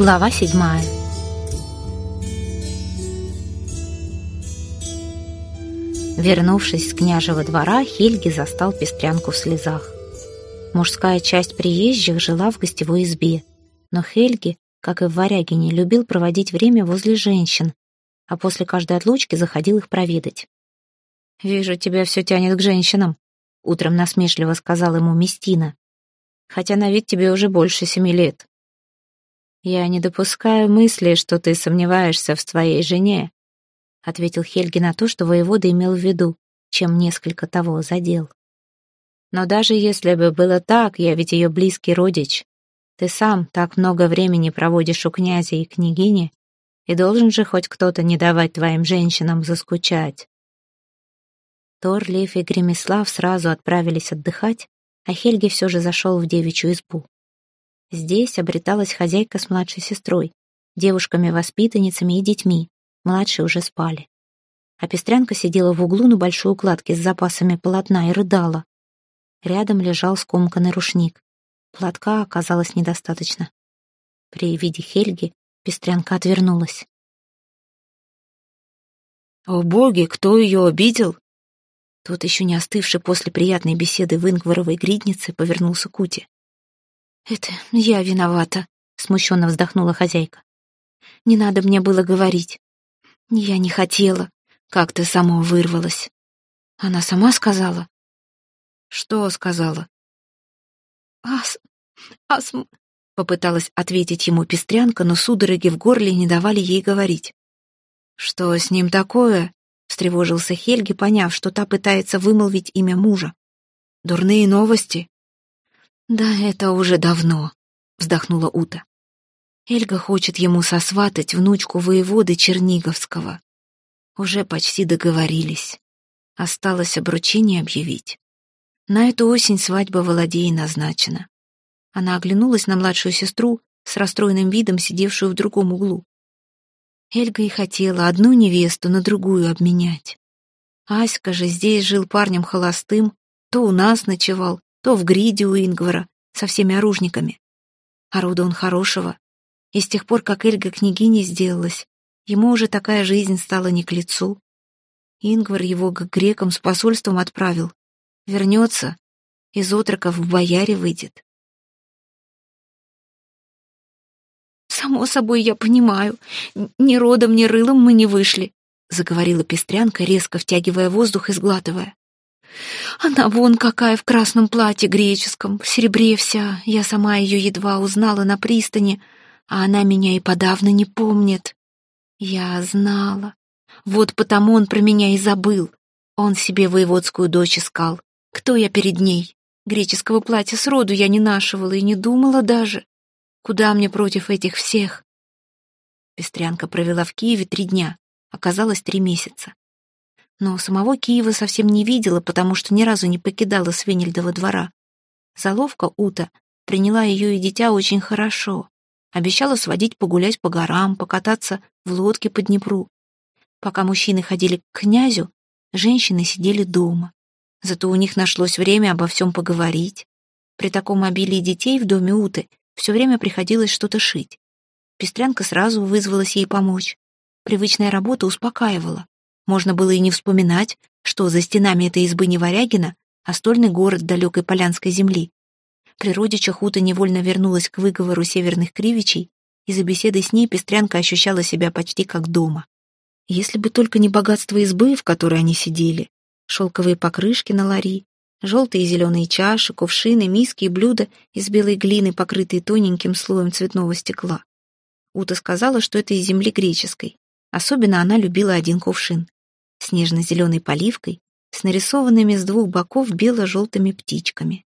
Глава седьмая. Вернувшись с княжего двора, Хельги застал пестрянку в слезах. Мужская часть приезжих жила в гостевой избе, но Хельги, как и в Варягине, любил проводить время возле женщин, а после каждой отлучки заходил их проведать. «Вижу, тебя все тянет к женщинам», — утром насмешливо сказал ему Местина. «Хотя на вид тебе уже больше семи лет». «Я не допускаю мысли, что ты сомневаешься в своей жене», ответил Хельги на то, что воевода имел в виду, чем несколько того задел. «Но даже если бы было так, я ведь ее близкий родич. Ты сам так много времени проводишь у князя и княгини, и должен же хоть кто-то не давать твоим женщинам заскучать». Тор, Лев и Гремислав сразу отправились отдыхать, а Хельги все же зашел в девичью избу. Здесь обреталась хозяйка с младшей сестрой, девушками-воспитанницами и детьми. Младшие уже спали. А пестрянка сидела в углу на большой укладке с запасами полотна и рыдала. Рядом лежал скомканный рушник. Платка оказалось недостаточно. При виде Хельги пестрянка отвернулась. «О боги, кто ее обидел?» Тот, еще не остывший после приятной беседы в Ингваровой гриднице, повернулся к Уте. «Это я виновата», — смущенно вздохнула хозяйка. «Не надо мне было говорить. Я не хотела. Как-то само вырвалась». Она сама сказала. «Что сказала?» «Ас... астм...» — попыталась ответить ему пестрянка, но судороги в горле не давали ей говорить. «Что с ним такое?» — встревожился Хельги, поняв, что та пытается вымолвить имя мужа. «Дурные новости?» «Да это уже давно», — вздохнула Ута. Эльга хочет ему сосватать внучку воеводы Черниговского. Уже почти договорились. Осталось обручение объявить. На эту осень свадьба Володеи назначена. Она оглянулась на младшую сестру с расстроенным видом, сидевшую в другом углу. Эльга и хотела одну невесту на другую обменять. Аська же здесь жил парнем холостым, то у нас ночевал, то в гриде у Ингвара со всеми оружниками. А он хорошего. И с тех пор, как Эльга княгиней сделалась, ему уже такая жизнь стала не к лицу. Ингвар его к грекам с посольством отправил. Вернется, из отроков в бояре выйдет. «Само собой, я понимаю. Ни родом, ни рылом мы не вышли», — заговорила пестрянка, резко втягивая воздух и сглатывая. Она вон какая в красном платье греческом, в серебре вся. Я сама ее едва узнала на пристани, а она меня и подавно не помнит. Я знала. Вот потому он про меня и забыл. Он себе воеводскую дочь искал. Кто я перед ней? Греческого платья сроду я не нашивала и не думала даже. Куда мне против этих всех? Пестрянка провела в Киеве три дня. Оказалось, три месяца но самого Киева совсем не видела, потому что ни разу не покидала Свенельдова двора. Заловка Ута приняла ее и дитя очень хорошо. Обещала сводить погулять по горам, покататься в лодке по Днепру. Пока мужчины ходили к князю, женщины сидели дома. Зато у них нашлось время обо всем поговорить. При таком обилии детей в доме Уты все время приходилось что-то шить. Пестрянка сразу вызвалась ей помочь. Привычная работа успокаивала. Можно было и не вспоминать, что за стенами этой избы не Варягина, а стольный город далекой полянской земли. При родичах Ута невольно вернулась к выговору северных кривичей, и за беседой с ней пестрянка ощущала себя почти как дома. Если бы только не богатство избы, в которой они сидели, шелковые покрышки на лари, желтые и зеленые чаши, кувшины, миски и блюда из белой глины, покрытые тоненьким слоем цветного стекла. Ута сказала, что это из земли греческой. Особенно она любила один кувшин с нежно-зеленой поливкой, с нарисованными с двух боков бело-желтыми птичками.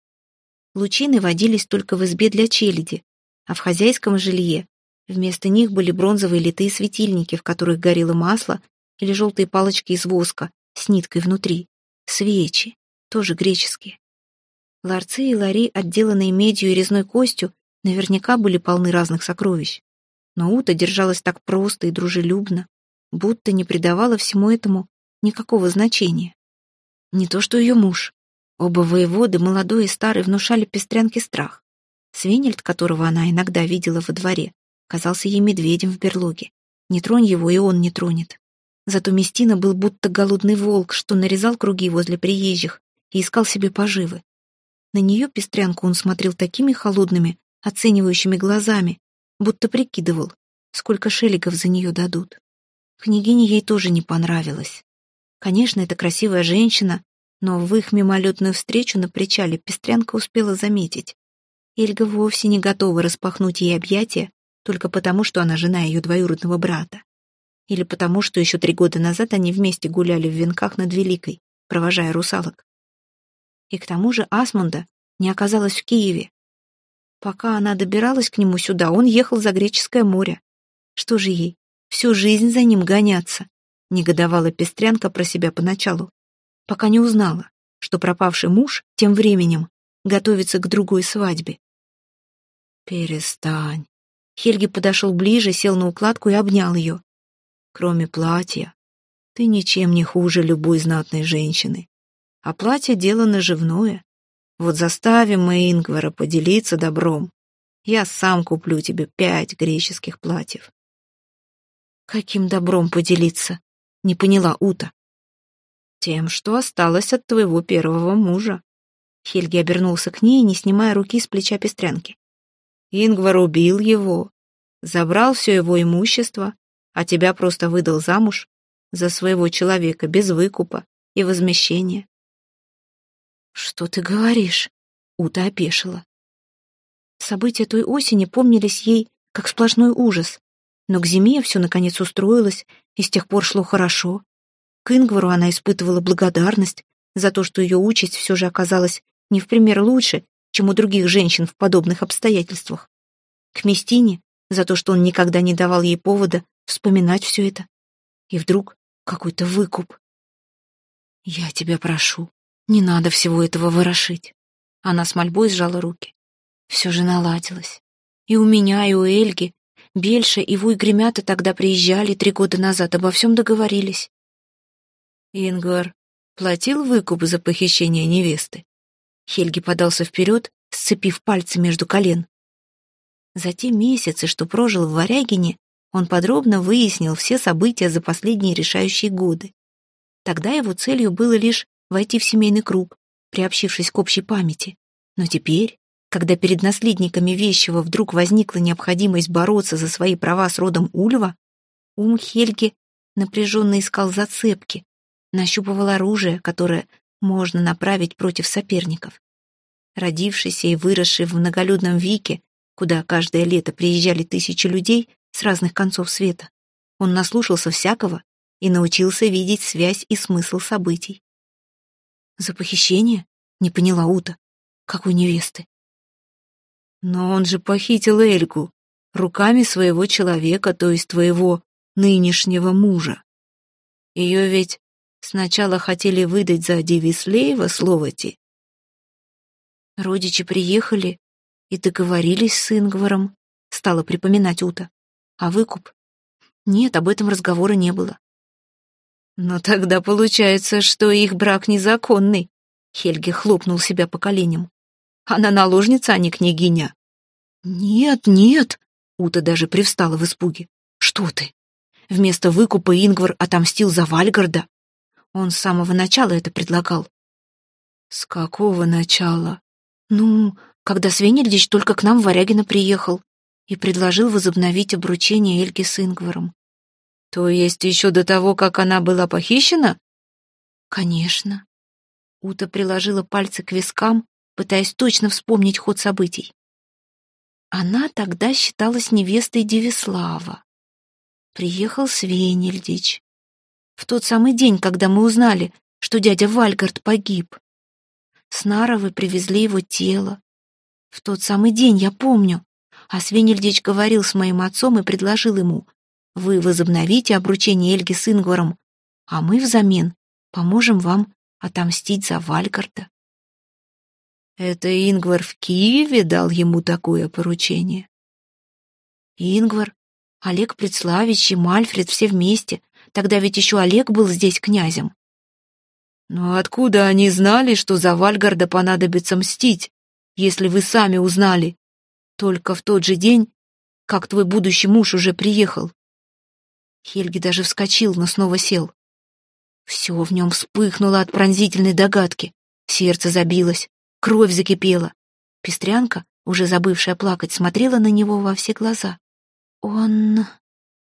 Лучины водились только в избе для челяди, а в хозяйском жилье вместо них были бронзовые литые светильники, в которых горело масло, или желтые палочки из воска с ниткой внутри, свечи, тоже греческие. Ларцы и лари, отделанные медью и резной костью, наверняка были полны разных сокровищ. Но Ута держалась так просто и дружелюбно, будто не придавала всему этому никакого значения. Не то что ее муж. Оба воеводы, молодой и старый, внушали пестрянке страх. Свенельд, которого она иногда видела во дворе, казался ей медведем в берлоге. Не тронь его, и он не тронет. Зато Местина был будто голодный волк, что нарезал круги возле приезжих и искал себе поживы. На нее, пестрянку, он смотрел такими холодными, оценивающими глазами, будто прикидывал, сколько шеликов за нее дадут. Княгиня ей тоже не понравилась. Конечно, это красивая женщина, но в их мимолетную встречу на причале пестрянка успела заметить. Эльга вовсе не готова распахнуть ей объятия только потому, что она жена ее двоюродного брата. Или потому, что еще три года назад они вместе гуляли в венках над Великой, провожая русалок. И к тому же Асмунда не оказалась в Киеве. Пока она добиралась к нему сюда, он ехал за Греческое море. Что же ей, всю жизнь за ним гоняться? Негодовала пестрянка про себя поначалу, пока не узнала, что пропавший муж тем временем готовится к другой свадьбе. «Перестань». Хельги подошел ближе, сел на укладку и обнял ее. «Кроме платья, ты ничем не хуже любой знатной женщины. А платье — дело наживное. Вот заставим мы Ингвара поделиться добром. Я сам куплю тебе пять греческих платьев». «Каким добром поделиться?» Не поняла Ута. Тем, что осталось от твоего первого мужа. Хельги обернулся к ней, не снимая руки с плеча пестрянки. Ингвар убил его, забрал все его имущество, а тебя просто выдал замуж за своего человека без выкупа и возмещения. «Что ты говоришь?» — Ута опешила. События той осени помнились ей как сплошной ужас, но к зиме все наконец устроилось, и с тех пор шло хорошо. К Ингвару она испытывала благодарность за то, что ее участь все же оказалась не в пример лучше, чем у других женщин в подобных обстоятельствах. К Местине за то, что он никогда не давал ей повода вспоминать все это. И вдруг какой-то выкуп. «Я тебя прошу, не надо всего этого ворошить». Она с мольбой сжала руки. Все же наладилось. И у меня, и у Эльги Бельша и Вуй Гремята тогда приезжали три года назад, обо всем договорились. Ингвар платил выкуп за похищение невесты. Хельги подался вперед, сцепив пальцы между колен. За те месяцы, что прожил в Варягине, он подробно выяснил все события за последние решающие годы. Тогда его целью было лишь войти в семейный круг, приобщившись к общей памяти. Но теперь когда перед наследниками вещего вдруг возникла необходимость бороться за свои права с родом Ульва, ум Хельги напряженно искал зацепки, нащупывал оружие, которое можно направить против соперников. Родившийся и выросший в многолюдном Вике, куда каждое лето приезжали тысячи людей с разных концов света, он наслушался всякого и научился видеть связь и смысл событий. «За похищение?» — не поняла Ута. «Какой невесты?» Но он же похитил Эльгу руками своего человека, то есть твоего нынешнего мужа. Ее ведь сначала хотели выдать за Дивислеева Словати. Родичи приехали и договорились с Ингваром, стала припоминать Ута. А выкуп? Нет, об этом разговора не было. Но тогда получается, что их брак незаконный. Хельги хлопнул себя по коленям. Она наложница, а не княгиня. Нет, нет. Ута даже привстала в испуге. Что ты? Вместо выкупа Ингвар отомстил за Вальгарда. Он с самого начала это предлагал. С какого начала? Ну, когда Свенельдич только к нам в Варягина приехал и предложил возобновить обручение Эльги с Ингваром. То есть еще до того, как она была похищена? Конечно. Ута приложила пальцы к вискам, пытаясь точно вспомнить ход событий. Она тогда считалась невестой Девислава. Приехал Свенельдич. В тот самый день, когда мы узнали, что дядя Вальгард погиб. С Наровы привезли его тело. В тот самый день, я помню. А Свенельдич говорил с моим отцом и предложил ему, «Вы возобновите обручение Эльги с Ингваром, а мы взамен поможем вам отомстить за Вальгарда». Это Ингвар в Киеве дал ему такое поручение. Ингвар, Олег Предславич и Мальфред все вместе. Тогда ведь еще Олег был здесь князем. Но откуда они знали, что за Вальгарда понадобится мстить, если вы сами узнали? Только в тот же день, как твой будущий муж уже приехал. Хельги даже вскочил, но снова сел. Все в нем вспыхнуло от пронзительной догадки. Сердце забилось, кровь закипела. Пестрянка, уже забывшая плакать, смотрела на него во все глаза. Он...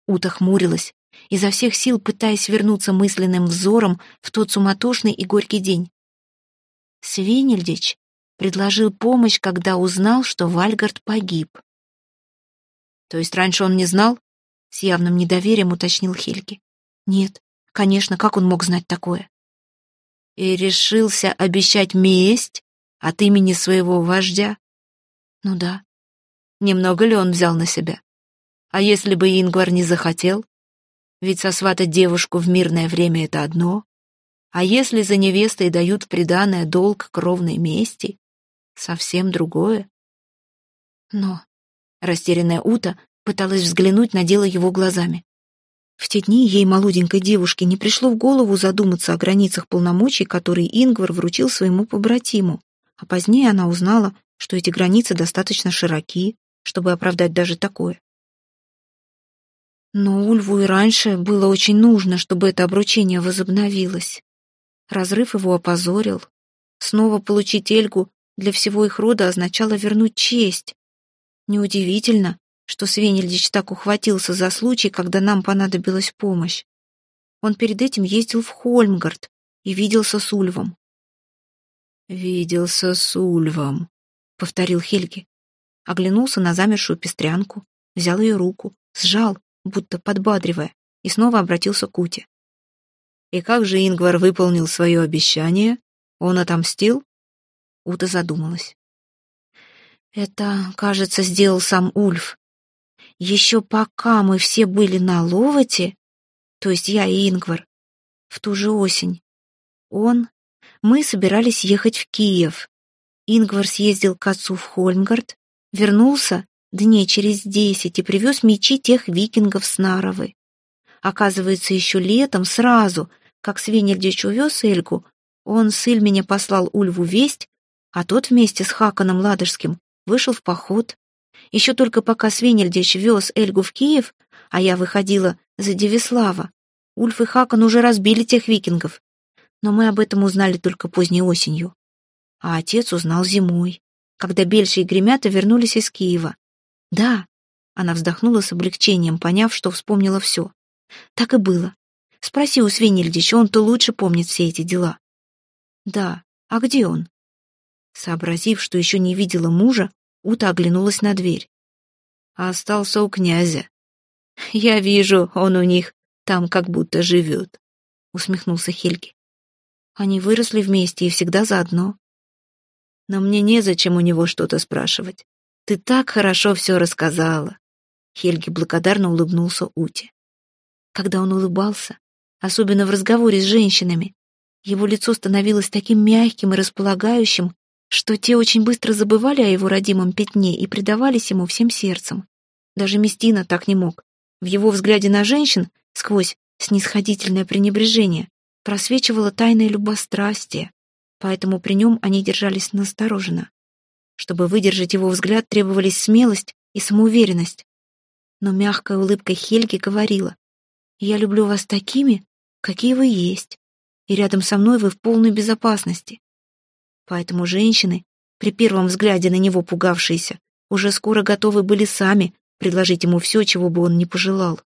Ута хмурилась, изо всех сил пытаясь вернуться мысленным взором в тот суматошный и горький день. Свенельдич предложил помощь, когда узнал, что Вальгард погиб. То есть раньше он не знал? С явным недоверием уточнил Хельги. Нет, конечно, как он мог знать такое? И решился обещать месть от имени своего вождя? Ну да. Немного ли он взял на себя? А если бы Ингвар не захотел? Ведь сосватать девушку в мирное время — это одно. А если за невестой дают приданное долг кровной мести, совсем другое. Но растерянная Ута пыталась взглянуть на дело его глазами. В те дни ей, молоденькой девушке, не пришло в голову задуматься о границах полномочий, которые Ингвар вручил своему побратиму, а позднее она узнала, что эти границы достаточно широки, чтобы оправдать даже такое. Но Ульву и раньше было очень нужно, чтобы это обручение возобновилось. Разрыв его опозорил. Снова получить Эльгу для всего их рода означало вернуть честь. Неудивительно, что Свенельдич так ухватился за случай, когда нам понадобилась помощь. Он перед этим ездил в Хольмгард и виделся с Ульвом. «Виделся с Ульвом», — повторил Хельги. Оглянулся на замершую пестрянку, взял ее руку, сжал, будто подбадривая, и снова обратился к Уте. И как же Ингвар выполнил свое обещание? Он отомстил? Уда задумалась. Это, кажется, сделал сам Ульф. Еще пока мы все были на Ловоте, то есть я и Ингвар, в ту же осень, он... Мы собирались ехать в Киев. Ингвар съездил к отцу в Хольмгард, вернулся дней через десять и привез мечи тех викингов с Наровы. Оказывается, еще летом, сразу, как Свенельдич увез Эльгу, он с Ильменя послал Ульву весть, а тот вместе с Хаканом Ладожским вышел в поход. Еще только пока Свенельдич вез Эльгу в Киев, а я выходила за Девислава, Ульф и Хакан уже разбили тех викингов. Но мы об этом узнали только поздней осенью. А отец узнал зимой, когда Бельши и Гремята вернулись из Киева. Да, она вздохнула с облегчением, поняв, что вспомнила все. Так и было. Спроси у Свенельдича, он-то лучше помнит все эти дела. Да, а где он? Сообразив, что еще не видела мужа, Ута оглянулась на дверь. Остался у князя. Я вижу, он у них там как будто живет, усмехнулся Хельги. Они выросли вместе и всегда заодно. Но мне незачем у него что-то спрашивать. Ты так хорошо все рассказала. Хельги благодарно улыбнулся Уте. Когда он улыбался, особенно в разговоре с женщинами. Его лицо становилось таким мягким и располагающим, что те очень быстро забывали о его родимом пятне и предавались ему всем сердцем. Даже Местина так не мог. В его взгляде на женщин, сквозь снисходительное пренебрежение, просвечивало тайное любострастие, поэтому при нем они держались настороженно. Чтобы выдержать его взгляд, требовались смелость и самоуверенность. Но мягкая улыбка Хельги говорила, «Я люблю вас такими, какие вы есть, и рядом со мной вы в полной безопасности. Поэтому женщины, при первом взгляде на него пугавшиеся, уже скоро готовы были сами предложить ему все, чего бы он не пожелал.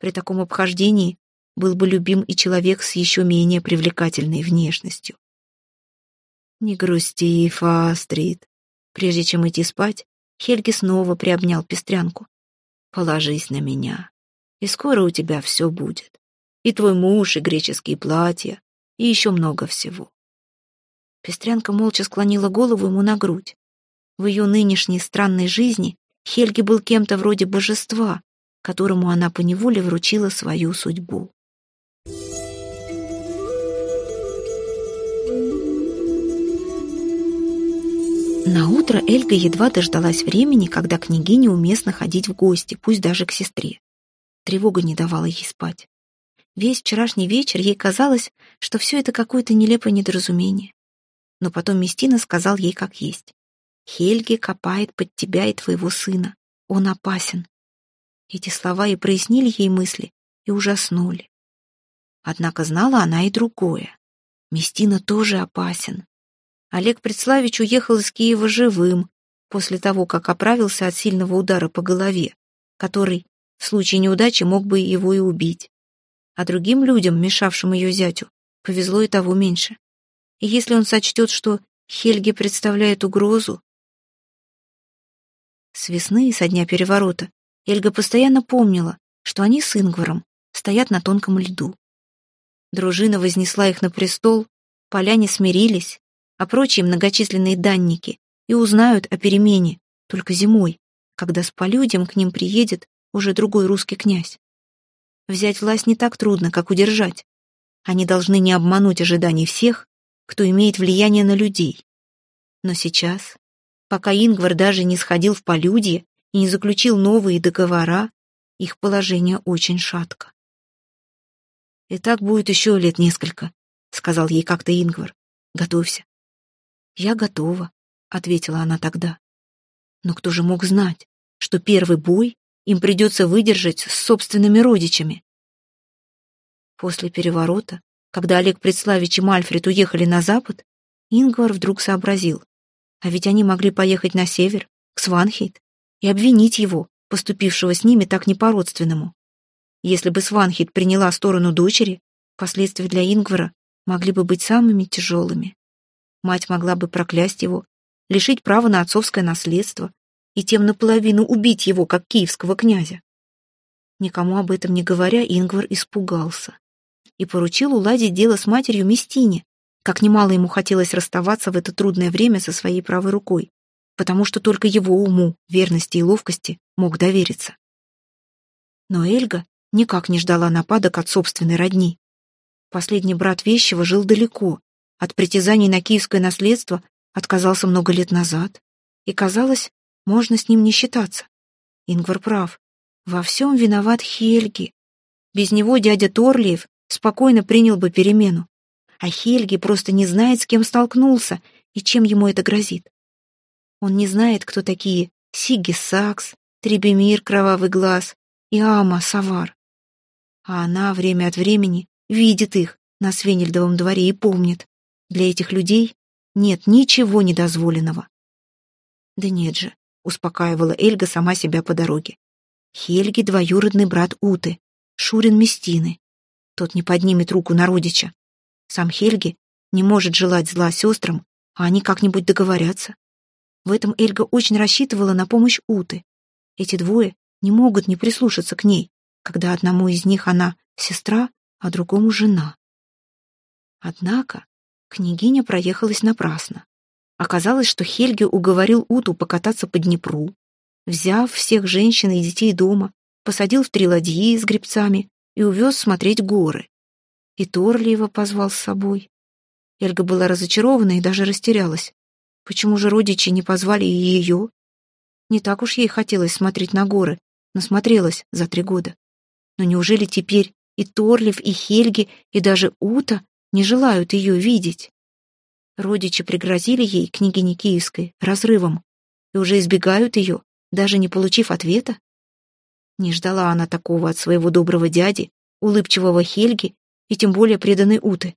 При таком обхождении был бы любим и человек с еще менее привлекательной внешностью. «Не грусти, Фастрид». Прежде чем идти спать, Хельги снова приобнял пестрянку. «Положись на меня, и скоро у тебя все будет и твой муж, и греческие платья, и еще много всего. Пестрянка молча склонила голову ему на грудь. В ее нынешней странной жизни Хельги был кем-то вроде божества, которому она поневоле вручила свою судьбу. На утро Эльга едва дождалась времени, когда княгине уместно ходить в гости, пусть даже к сестре. Тревога не давала ей спать. Весь вчерашний вечер ей казалось, что все это какое-то нелепое недоразумение. Но потом Местина сказал ей как есть. «Хельги копает под тебя и твоего сына. Он опасен. Эти слова и прояснили ей мысли, и ужаснули. Однако знала она и другое. Местина тоже опасен. Олег Предславич уехал из Киева живым, после того, как оправился от сильного удара по голове, который в случае неудачи мог бы его и убить. А другим людям, мешавшим ее зятю, повезло и того меньше. И если он сочтет, что Хельге представляет угрозу... С весны, со дня переворота, Эльга постоянно помнила, что они с Ингваром стоят на тонком льду. Дружина вознесла их на престол, поляне смирились, а прочие многочисленные данники и узнают о перемене только зимой, когда с полюдем к ним приедет уже другой русский князь. Взять власть не так трудно, как удержать. Они должны не обмануть ожиданий всех, кто имеет влияние на людей. Но сейчас, пока Ингвар даже не сходил в полюдье и не заключил новые договора, их положение очень шатко. «И так будет еще лет несколько», — сказал ей как-то Ингвар. «Готовься». «Я готова», — ответила она тогда. Но кто же мог знать, что первый бой им придется выдержать с собственными родичами? После переворота, когда Олег Предславич и Мальфред уехали на запад, Ингвар вдруг сообразил, а ведь они могли поехать на север, к Сванхейт, и обвинить его, поступившего с ними так не по-родственному. Если бы Сванхит приняла сторону дочери, последствия для Ингвара могли бы быть самыми тяжелыми. Мать могла бы проклясть его, лишить права на отцовское наследство и тем наполовину убить его, как киевского князя. Никому об этом не говоря, Ингвар испугался и поручил уладить дело с матерью Местине, как немало ему хотелось расставаться в это трудное время со своей правой рукой, потому что только его уму, верности и ловкости мог довериться. Но Эльга никак не ждала нападок от собственной родни. Последний брат Вещего жил далеко, от притязаний на киевское наследство отказался много лет назад, и, казалось, можно с ним не считаться. Ингвар прав. Во всем виноват Хельги. Без него дядя Торлиев спокойно принял бы перемену. А Хельги просто не знает, с кем столкнулся и чем ему это грозит. Он не знает, кто такие Сигги Сакс, Требемир Кровавый Глаз и Ама Савар а она время от времени видит их на Свенельдовом дворе и помнит. Для этих людей нет ничего недозволенного. Да нет же, успокаивала Эльга сама себя по дороге. Хельги — двоюродный брат Уты, Шурин Местины. Тот не поднимет руку на родича. Сам Хельги не может желать зла сестрам, а они как-нибудь договорятся. В этом Эльга очень рассчитывала на помощь Уты. Эти двое не могут не прислушаться к ней когда одному из них она сестра, а другому жена. Однако княгиня проехалась напрасно. Оказалось, что Хельге уговорил Уту покататься по Днепру, взяв всех женщин и детей дома, посадил в три ладьи с гребцами и увез смотреть горы. И Торлиева позвал с собой. Эльга была разочарована и даже растерялась. Почему же родичи не позвали и ее? Не так уж ей хотелось смотреть на горы, насмотрелась за три года. Но неужели теперь и Торлив, и Хельги, и даже Ута не желают ее видеть? Родичи пригрозили ей, княгине Киевской, разрывом, и уже избегают ее, даже не получив ответа? Не ждала она такого от своего доброго дяди, улыбчивого Хельги и тем более преданной Уты.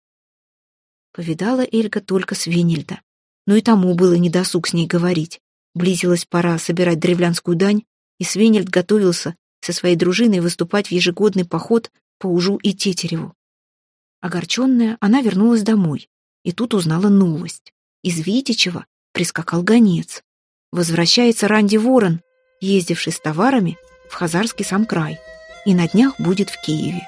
Повидала Эльга только Свенельда, но и тому было недосуг с ней говорить. Близилась пора собирать древлянскую дань, и Свенельд готовился со своей дружиной выступать в ежегодный поход по Ужу и Тетереву. Огорченная, она вернулась домой, и тут узнала новость. Из Витичева прискакал гонец. Возвращается Ранди Ворон, ездивший с товарами в Хазарский сам край, и на днях будет в Киеве.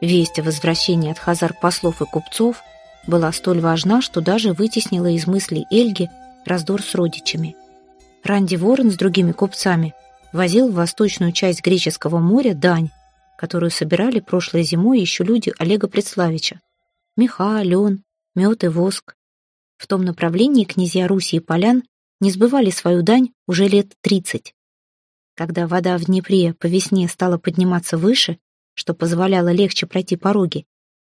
Весть о возвращении от Хазар послов и купцов была столь важна, что даже вытеснила из мыслей Эльги раздор с родичами. Ранди Ворон с другими купцами возил в восточную часть Греческого моря дань, которую собирали прошлой зимой еще люди Олега Предславича. Меха, лен, мед и воск. В том направлении князья Руси и полян не сбывали свою дань уже лет тридцать. Когда вода в Днепре по весне стала подниматься выше, что позволяло легче пройти пороги,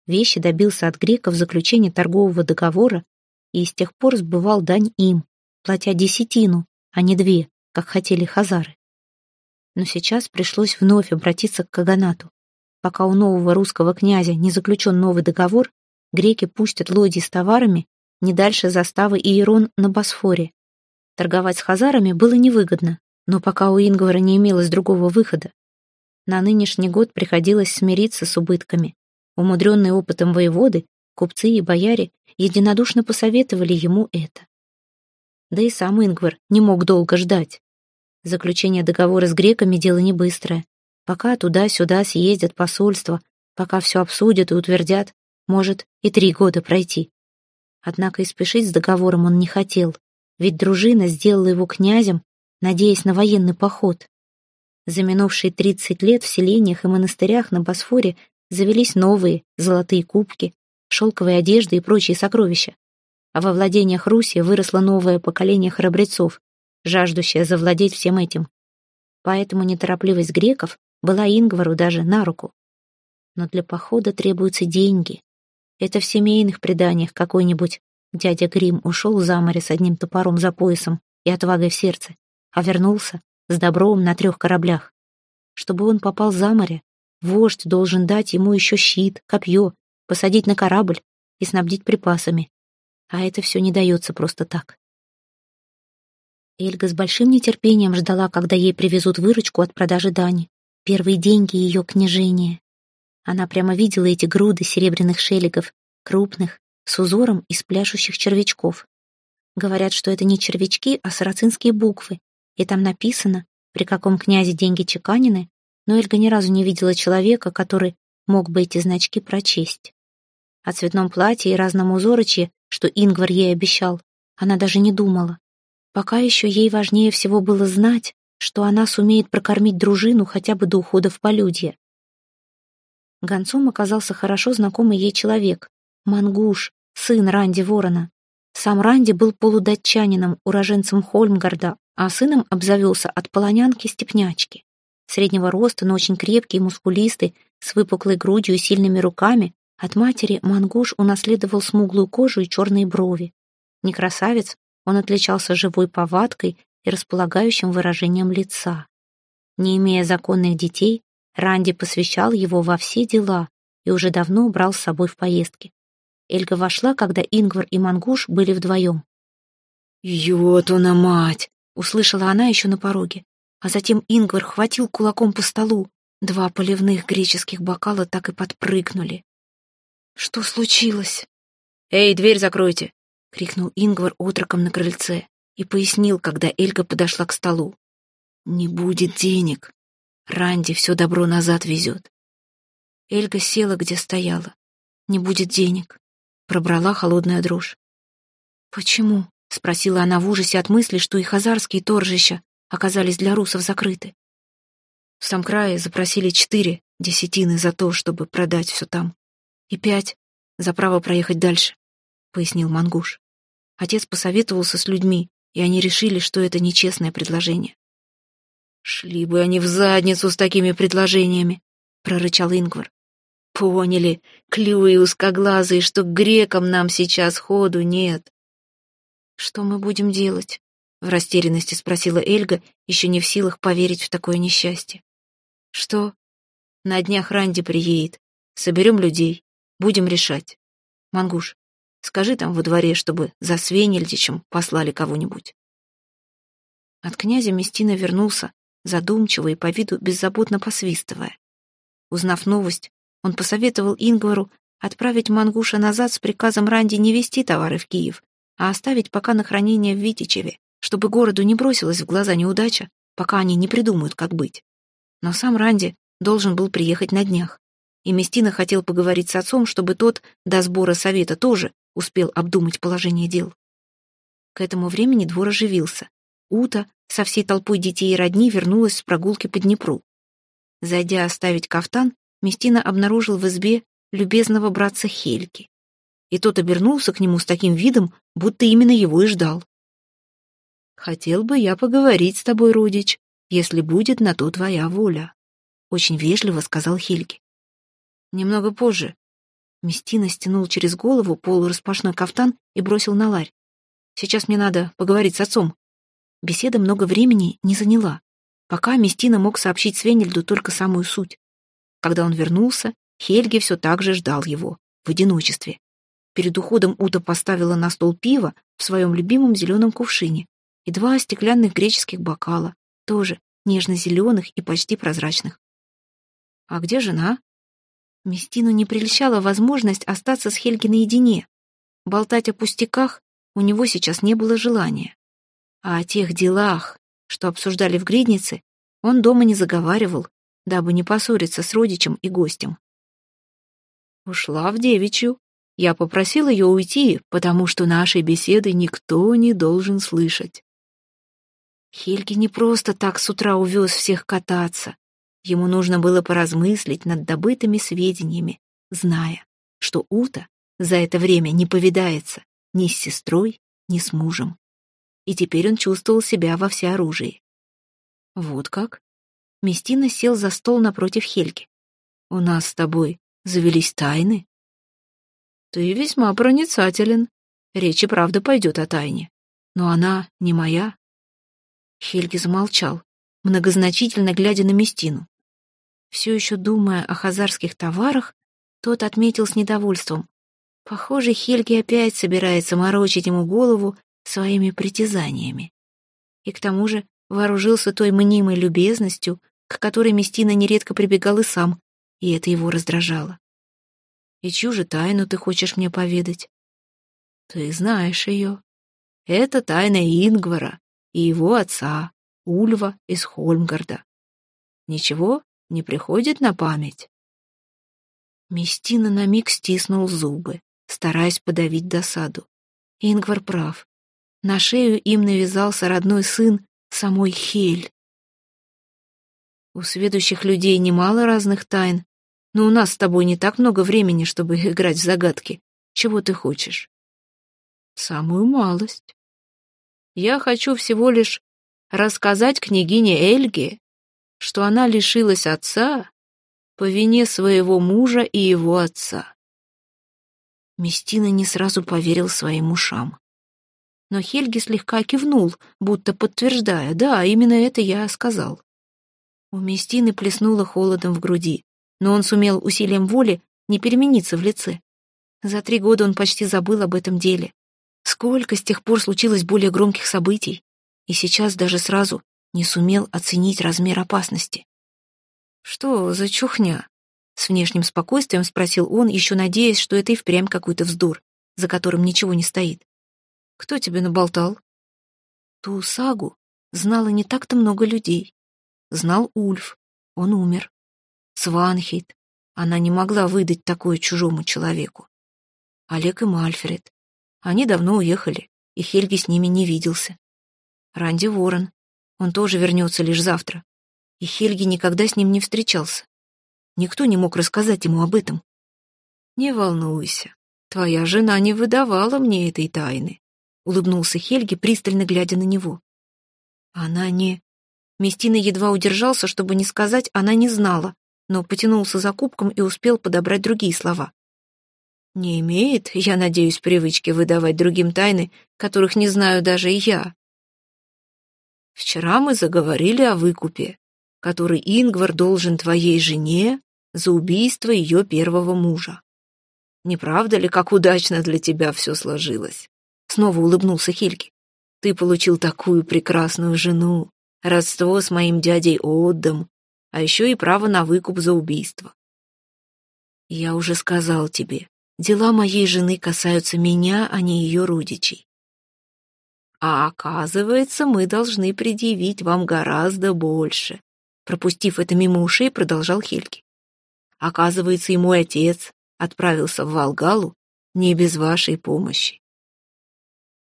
Вещи добился от греков заключения торгового договора и с тех пор сбывал дань им, платя десятину, а не две, как хотели хазары. Но сейчас пришлось вновь обратиться к Каганату. Пока у нового русского князя не заключен новый договор, греки пустят лодии с товарами не дальше заставы Иерон на Босфоре. Торговать с хазарами было невыгодно, но пока у Ингвара не имелось другого выхода. На нынешний год приходилось смириться с убытками. Умудренные опытом воеводы, купцы и бояре единодушно посоветовали ему это. Да и сам Ингвар не мог долго ждать. Заключение договора с греками — дело не быстрое. Пока туда-сюда съездят посольства, пока все обсудят и утвердят, может и три года пройти. Однако и спешить с договором он не хотел, ведь дружина сделала его князем, надеясь на военный поход. За минувшие тридцать лет в селениях и монастырях на Босфоре завелись новые золотые кубки, шелковые одежды и прочие сокровища. А во владениях Руси выросло новое поколение храбрецов, жаждущее завладеть всем этим. Поэтому неторопливость греков была Ингвару даже на руку. Но для похода требуются деньги. Это в семейных преданиях какой-нибудь дядя Грим ушел за море с одним топором за поясом и отвагой в сердце, а вернулся с добром на трех кораблях. Чтобы он попал за море, вождь должен дать ему еще щит, копье, посадить на корабль и снабдить припасами. А это все не дается просто так. Эльга с большим нетерпением ждала, когда ей привезут выручку от продажи дани, первые деньги ее княжения. Она прямо видела эти груды серебряных шелегов, крупных, с узором из пляшущих червячков. Говорят, что это не червячки, а сарацинские буквы, и там написано, при каком князе деньги чеканены, но Эльга ни разу не видела человека, который мог бы эти значки прочесть. О цветном платье и разном узорочье, что Ингвар ей обещал, она даже не думала. Пока еще ей важнее всего было знать, что она сумеет прокормить дружину хотя бы до ухода в полюдье. Гонцом оказался хорошо знакомый ей человек, Мангуш, сын Ранди Ворона. Сам Ранди был полудатчанином, уроженцем Хольмгарда, а сыном обзавелся от полонянки-степнячки. Среднего роста, но очень крепкий и мускулистый, с выпуклой грудью и сильными руками, от матери Мангуш унаследовал смуглую кожу и черные брови. Не красавец, он отличался живой повадкой и располагающим выражением лица. Не имея законных детей, Ранди посвящал его во все дела и уже давно брал с собой в поездки. Эльга вошла, когда Ингвар и Мангуш были вдвоем. «Ётуна мать!» услышала она еще на пороге. А затем Ингвар хватил кулаком по столу. Два поливных греческих бокала так и подпрыгнули. «Что случилось?» «Эй, дверь закройте!» — крикнул Ингвар отроком на крыльце и пояснил, когда Эльга подошла к столу. «Не будет денег. Ранди все добро назад везет». Эльга села, где стояла. «Не будет денег», — пробрала холодная дрожь. «Почему?» — спросила она в ужасе от мысли, что и хазарские торжища оказались для русов закрыты. В сам крае запросили четыре десятины за то, чтобы продать все там, и пять за право проехать дальше, — пояснил Мангуш. Отец посоветовался с людьми, и они решили, что это нечестное предложение. «Шли бы они в задницу с такими предложениями», — прорычал Ингвар. «Поняли, клювы узкоглазые, что грекам нам сейчас ходу нет. «Что мы будем делать?» — в растерянности спросила Эльга, еще не в силах поверить в такое несчастье. «Что? На днях Ранди приедет. Соберем людей. Будем решать. Мангуш, скажи там во дворе, чтобы за Свенельдичем послали кого-нибудь». От князя Местина вернулся, задумчиво и по виду беззаботно посвистывая. Узнав новость, он посоветовал Ингвару отправить Мангуша назад с приказом Ранди не вести товары в Киев, а оставить пока на хранение в Витичеве, чтобы городу не бросилась в глаза неудача, пока они не придумают, как быть. Но сам Ранди должен был приехать на днях. И Местина хотел поговорить с отцом, чтобы тот до сбора совета тоже успел обдумать положение дел. К этому времени двор оживился. Ута со всей толпой детей и родни вернулась с прогулки по Днепру. Зайдя оставить кафтан, Местина обнаружил в избе любезного братца Хельки и тот обернулся к нему с таким видом, будто именно его и ждал. «Хотел бы я поговорить с тобой, родич, если будет на то твоя воля», — очень вежливо сказал Хильги. Немного позже. Местина стянул через голову полураспашной кафтан и бросил на ларь. «Сейчас мне надо поговорить с отцом». Беседа много времени не заняла. Пока Местина мог сообщить Свенельду только самую суть. Когда он вернулся, Хельги все так же ждал его, в одиночестве. Перед уходом Ута поставила на стол пиво в своем любимом зеленом кувшине и два стеклянных греческих бокала, тоже нежно-зеленых и почти прозрачных. «А где жена?» Местину не прельщала возможность остаться с Хельги наедине. Болтать о пустяках у него сейчас не было желания. А о тех делах, что обсуждали в гриднице, он дома не заговаривал, дабы не поссориться с родичем и гостем. Ушла в девичью. Я попросил ее уйти, потому что нашей беседы никто не должен слышать. Хельги не просто так с утра увез всех кататься. Ему нужно было поразмыслить над добытыми сведениями, зная, что Ута за это время не повидается ни с сестрой, ни с мужем и теперь он чувствовал себя во всеоружии. Вот как? Местина сел за стол напротив Хельги. «У нас с тобой завелись тайны?» «Ты весьма проницателен. Речь и правда пойдет о тайне. Но она не моя». Хельги замолчал, многозначительно глядя на Местину. Все еще думая о хазарских товарах, тот отметил с недовольством. Похоже, Хельги опять собирается морочить ему голову своими притязаниями. И к тому же вооружился той мнимой любезностью, к которой Местина нередко прибегал и сам, и это его раздражало. «И чью же тайну ты хочешь мне поведать?» «Ты знаешь ее. Это тайна Ингвара и его отца, Ульва из Хольмгарда. Ничего не приходит на память?» Местина на миг стиснул зубы, стараясь подавить досаду. Ингвар прав. На шею им навязался родной сын самой Хель. У сведущих людей немало разных тайн, но у нас с тобой не так много времени, чтобы играть в загадки. Чего ты хочешь? Самую малость. Я хочу всего лишь рассказать княгине Эльге, что она лишилась отца по вине своего мужа и его отца. Местина не сразу поверил своим ушам но Хельги слегка кивнул, будто подтверждая, да, именно это я сказал. У Местины плеснуло холодом в груди, но он сумел усилием воли не перемениться в лице. За три года он почти забыл об этом деле. Сколько с тех пор случилось более громких событий, и сейчас даже сразу не сумел оценить размер опасности. «Что за чухня?» — с внешним спокойствием спросил он, еще надеясь, что это и впрямь какой-то вздор, за которым ничего не стоит. Кто тебе наболтал? Ту сагу знало не так-то много людей. Знал Ульф, он умер. Сванхейт, она не могла выдать такое чужому человеку. Олег и Мальфред, они давно уехали, и Хельги с ними не виделся. Ранди Ворон, он тоже вернется лишь завтра. И Хельги никогда с ним не встречался. Никто не мог рассказать ему об этом. Не волнуйся, твоя жена не выдавала мне этой тайны улыбнулся Хельги, пристально глядя на него. Она не... Местина едва удержался, чтобы не сказать, она не знала, но потянулся за кубком и успел подобрать другие слова. «Не имеет, я надеюсь, привычки выдавать другим тайны, которых не знаю даже и я. Вчера мы заговорили о выкупе, который Ингвар должен твоей жене за убийство ее первого мужа. Не правда ли, как удачно для тебя все сложилось? Снова улыбнулся Хельги. Ты получил такую прекрасную жену, родство с моим дядей Отдом, а еще и право на выкуп за убийство. Я уже сказал тебе, дела моей жены касаются меня, а не ее родичей. А оказывается, мы должны предъявить вам гораздо больше. Пропустив это мимо ушей, продолжал Хельги. Оказывается, и мой отец отправился в Волгалу не без вашей помощи.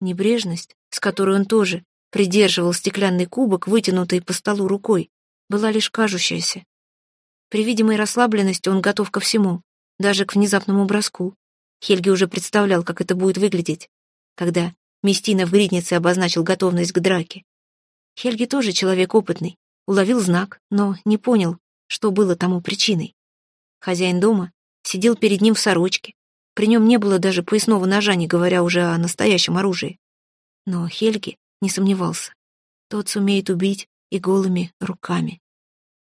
Небрежность, с которой он тоже придерживал стеклянный кубок, вытянутый по столу рукой, была лишь кажущаяся. При видимой расслабленности он готов ко всему, даже к внезапному броску. Хельги уже представлял, как это будет выглядеть, когда Местина в гриднице обозначил готовность к драке. Хельги тоже человек опытный, уловил знак, но не понял, что было тому причиной. Хозяин дома сидел перед ним в сорочке, при нем не было даже поясного ножа, не говоря уже о настоящем оружии. Но Хельги не сомневался. тот сумеет убить и голыми руками.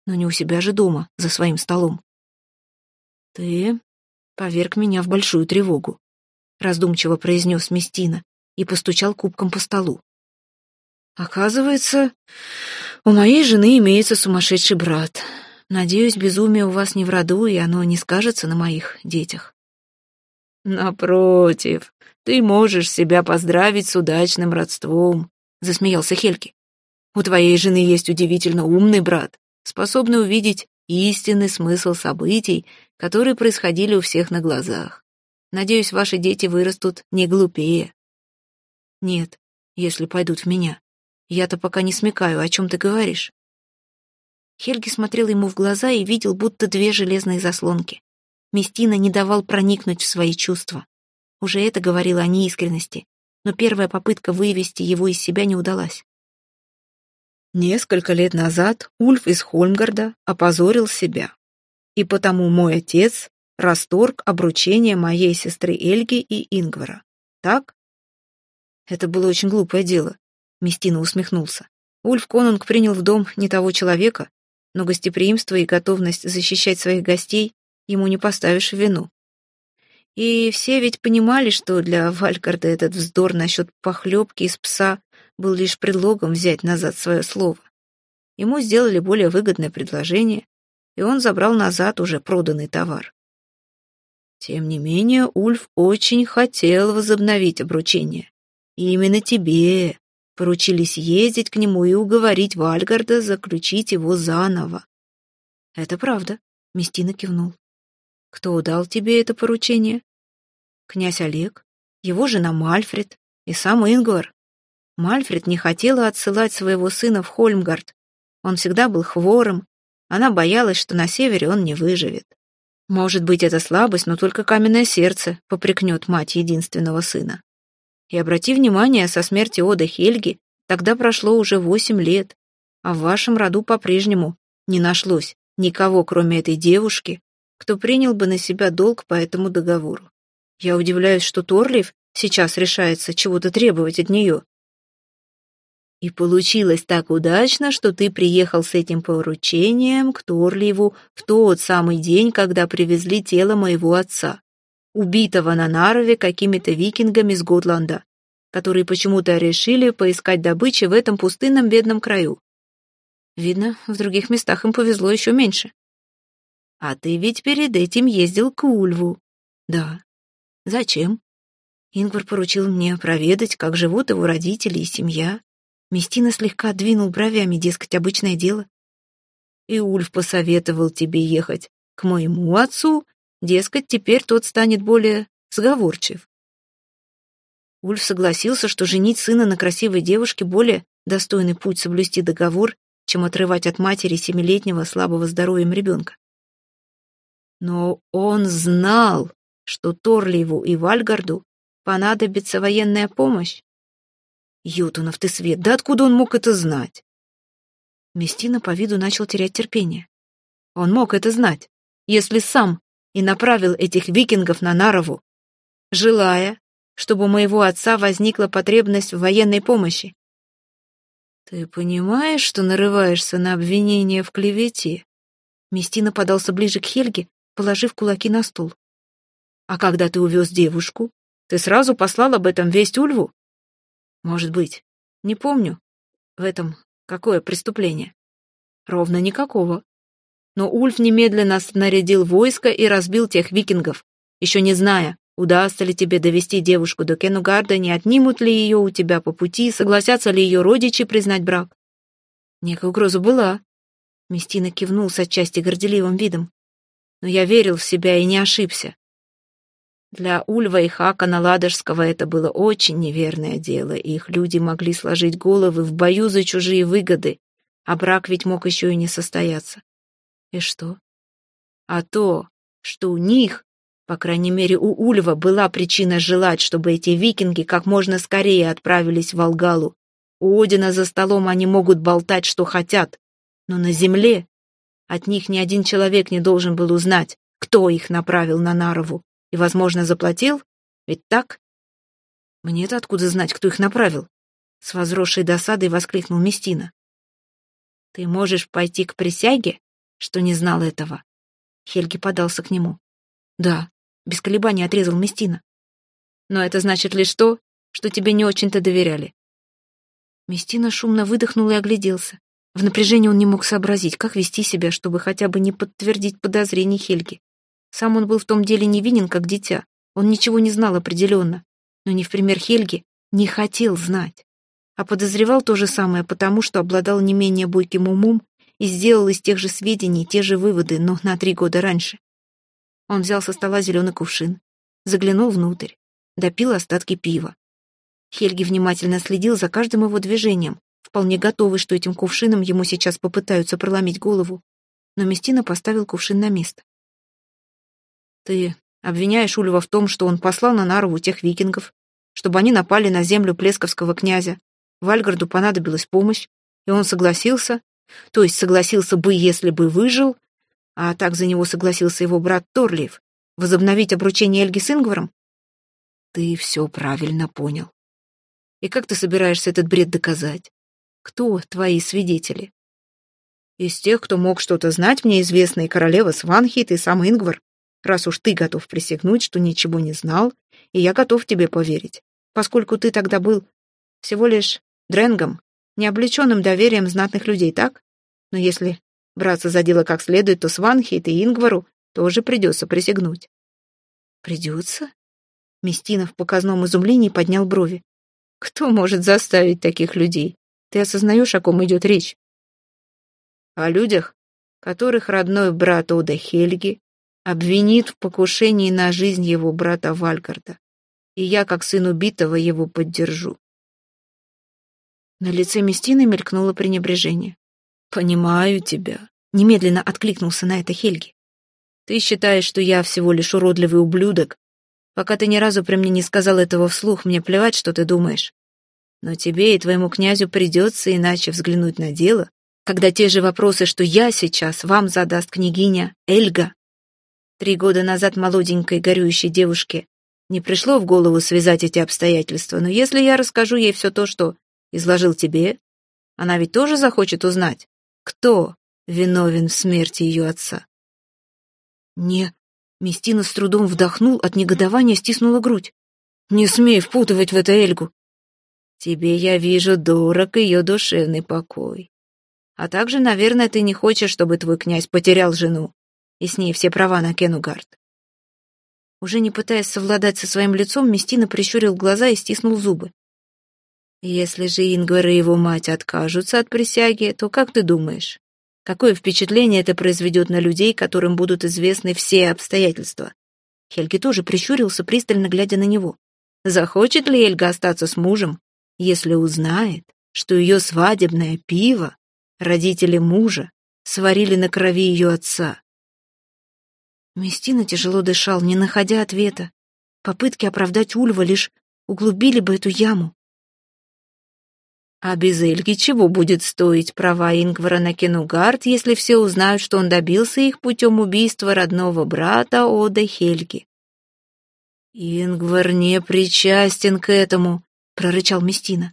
Но не у себя же дома, за своим столом. Ты поверг меня в большую тревогу, раздумчиво произнес Местина и постучал кубком по столу. Оказывается, у моей жены имеется сумасшедший брат. Надеюсь, безумие у вас не в роду, и оно не скажется на моих детях. Напротив, ты можешь себя поздравить с удачным родством, засмеялся Хельки. У твоей жены есть удивительно умный брат, способный увидеть истинный смысл событий, которые происходили у всех на глазах. Надеюсь, ваши дети вырастут не глупее. Нет, если пойдут в меня. Я-то пока не смекаю, о чем ты говоришь. Хельги смотрел ему в глаза и видел будто две железные заслонки. Местина не давал проникнуть в свои чувства. Уже это говорило о неискренности, но первая попытка вывести его из себя не удалась. Несколько лет назад Ульф из Хольмгарда опозорил себя. И потому мой отец расторг обручение моей сестры Эльги и Ингвара. Так? Это было очень глупое дело. Местина усмехнулся. Ульф Конунг принял в дом не того человека, но гостеприимство и готовность защищать своих гостей ему не поставишь в вину. И все ведь понимали, что для Валькарда этот вздор насчет похлебки из пса был лишь предлогом взять назад свое слово. Ему сделали более выгодное предложение, и он забрал назад уже проданный товар. Тем не менее, Ульф очень хотел возобновить обручение. И именно тебе поручились ездить к нему и уговорить Вальгарда заключить его заново. Это правда, Местина кивнул. Кто дал тебе это поручение? Князь Олег, его жена Мальфред и сам Ингвар. Мальфред не хотела отсылать своего сына в Хольмгард. Он всегда был хворым. Она боялась, что на севере он не выживет. Может быть, это слабость, но только каменное сердце попрекнет мать единственного сына. И обрати внимание, со смерти Ода Хельги тогда прошло уже восемь лет, а в вашем роду по-прежнему не нашлось никого, кроме этой девушки, кто принял бы на себя долг по этому договору. Я удивляюсь, что Торлиев сейчас решается чего-то требовать от нее. И получилось так удачно, что ты приехал с этим поручением к Торливу в тот самый день, когда привезли тело моего отца, убитого на Нарове какими-то викингами с Готланда, которые почему-то решили поискать добычи в этом пустынном бедном краю. Видно, в других местах им повезло еще меньше. А ты ведь перед этим ездил к Ульву. Да. Зачем? Ингвар поручил мне проведать, как живут его родители и семья. Местина слегка двинул бровями, дескать, обычное дело. И Ульф посоветовал тебе ехать к моему отцу, дескать, теперь тот станет более сговорчив. Ульф согласился, что женить сына на красивой девушке более достойный путь соблюсти договор, чем отрывать от матери семилетнего слабого здоровьем ребенка. Но он знал, что Торливу и Вальгарду понадобится военная помощь, Ютунов ты свет, да откуда он мог это знать? Местина по виду начал терять терпение. Он мог это знать, если сам и направил этих викингов на Нарову, желая, чтобы у моего отца возникла потребность в военной помощи. Ты понимаешь, что нарываешься на обвинение в клевете? Местина подался ближе к Хельге, положив кулаки на стол. А когда ты увез девушку, ты сразу послал об этом весть Ульву? Может быть. Не помню. В этом какое преступление? Ровно никакого. Но Ульф немедленно снарядил войско и разбил тех викингов, еще не зная, удастся ли тебе довести девушку до Кенугарда, не отнимут ли ее у тебя по пути, согласятся ли ее родичи признать брак. Некая угроза была. Местина кивнул с отчасти горделивым видом. Но я верил в себя и не ошибся. Для Ульва и Хакана Ладожского это было очень неверное дело, и их люди могли сложить головы в бою за чужие выгоды, а брак ведь мог еще и не состояться. И что? А то, что у них, по крайней мере у Ульва, была причина желать, чтобы эти викинги как можно скорее отправились в Волгалу. У Одина за столом они могут болтать, что хотят, но на земле от них ни один человек не должен был узнать, кто их направил на Нарову и, возможно, заплатил? Ведь так? Мне-то откуда знать, кто их направил? С возросшей досадой воскликнул Местина. «Ты можешь пойти к присяге, что не знал этого?» Хельги подался к нему. «Да», — без колебаний отрезал Местина. «Но это значит лишь то, что тебе не очень-то доверяли». Местина шумно выдохнул и огляделся. В напряжении он не мог сообразить, как вести себя, чтобы хотя бы не подтвердить подозрений Хельги. Сам он был в том деле невинен, как дитя. Он ничего не знал определенно, но не в пример Хельги не хотел знать. А подозревал то же самое, потому что обладал не менее бойким умом и сделал из тех же сведений те же выводы, но на три года раньше. Он взял со стола зеленый кувшин, заглянул внутрь, допил остатки пива. Хельги внимательно следил за каждым его движением, вполне готовый, что этим кувшином ему сейчас попытаются проломить голову. Но Местина поставил кувшин на место. «Ты обвиняешь Ульва в том, что он послал на Нарову тех викингов, чтобы они напали на землю Плесковского князя. Вальгарду понадобилась помощь, и он согласился, то есть согласился бы, если бы выжил, а так за него согласился его брат Торлиев, возобновить обручение Эльги с Ингваром? Ты все правильно понял. И как ты собираешься этот бред доказать? Кто твои свидетели? Из тех, кто мог что-то знать, мне известна и королева Сванхит, и сам Ингвар. Раз уж ты готов присягнуть, что ничего не знал, и я готов тебе поверить, поскольку ты тогда был всего лишь дренгом, необлеченным доверием знатных людей, так? Но если браться за дело как следует, то Сванхит и Ингвару тоже придется присягнуть. Придется? Местина в показном изумлении поднял брови. Кто может заставить таких людей? Ты осознаешь, о ком идет речь? О людях, которых родной брат Ода Хельги обвинит в покушении на жизнь его брата Вальгарда, и я, как сын убитого, его поддержу. На лице Местины мелькнуло пренебрежение. «Понимаю тебя», — немедленно откликнулся на это Хельги. «Ты считаешь, что я всего лишь уродливый ублюдок? Пока ты ни разу при мне не сказал этого вслух, мне плевать, что ты думаешь. Но тебе и твоему князю придется иначе взглянуть на дело, когда те же вопросы, что я сейчас вам задаст княгиня Эльга. Три года назад молоденькой горюющей девушке не пришло в голову связать эти обстоятельства, но если я расскажу ей все то, что изложил тебе, она ведь тоже захочет узнать, кто виновен в смерти ее отца. Не, Местина с трудом вдохнул, от негодования стиснула грудь. Не смей впутывать в это Эльгу. Тебе, я вижу, дорог ее душевный покой. А также, наверное, ты не хочешь, чтобы твой князь потерял жену, и с ней все права на Кенугард. Уже не пытаясь совладать со своим лицом, Местина прищурил глаза и стиснул зубы. Если же Ингвар и его мать откажутся от присяги, то как ты думаешь, какое впечатление это произведет на людей, которым будут известны все обстоятельства? Хельги тоже прищурился, пристально глядя на него. Захочет ли Эльга остаться с мужем, если узнает, что ее свадебное пиво родители мужа сварили на крови ее отца. Местина тяжело дышал, не находя ответа. Попытки оправдать Ульва лишь углубили бы эту яму. А без Эльги чего будет стоить права Ингвара на Кенугард, если все узнают, что он добился их путем убийства родного брата Ода Хельги? Ингвар не причастен к этому, прорычал Местина.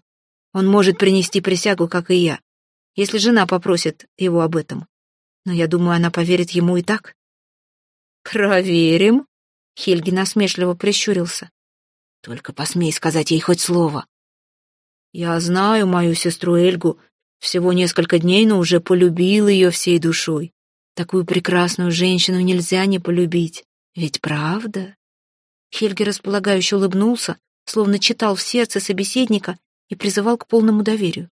Он может принести присягу, как и я, если жена попросит его об этом. Но я думаю, она поверит ему и так. Проверим. Хельги насмешливо прищурился. Только посмей сказать ей хоть слово. Я знаю мою сестру Эльгу всего несколько дней, но уже полюбил ее всей душой. Такую прекрасную женщину нельзя не полюбить. Ведь правда? Хельги располагающе улыбнулся, словно читал в сердце собеседника и призывал к полному доверию.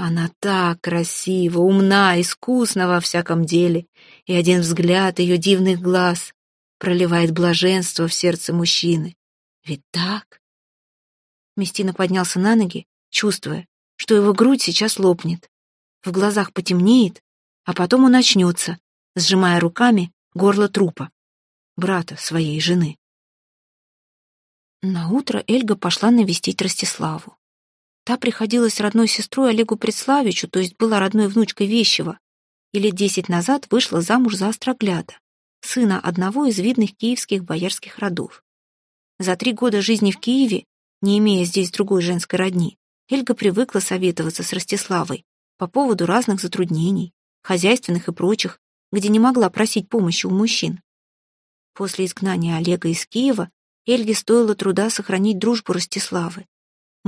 Она так красива, умна, искусна во всяком деле, и один взгляд ее дивных глаз проливает блаженство в сердце мужчины. Ведь так? Местина поднялся на ноги, чувствуя, что его грудь сейчас лопнет. В глазах потемнеет, а потом он очнется, сжимая руками горло трупа, брата своей жены. На утро Эльга пошла навестить Ростиславу. Та приходилась родной сестрой Олегу Предславичу, то есть была родной внучкой Вещева, и лет десять назад вышла замуж за Острогляда, сына одного из видных киевских боярских родов. За три года жизни в Киеве, не имея здесь другой женской родни, Эльга привыкла советоваться с Ростиславой по поводу разных затруднений, хозяйственных и прочих, где не могла просить помощи у мужчин. После изгнания Олега из Киева Эльге стоило труда сохранить дружбу Ростиславы.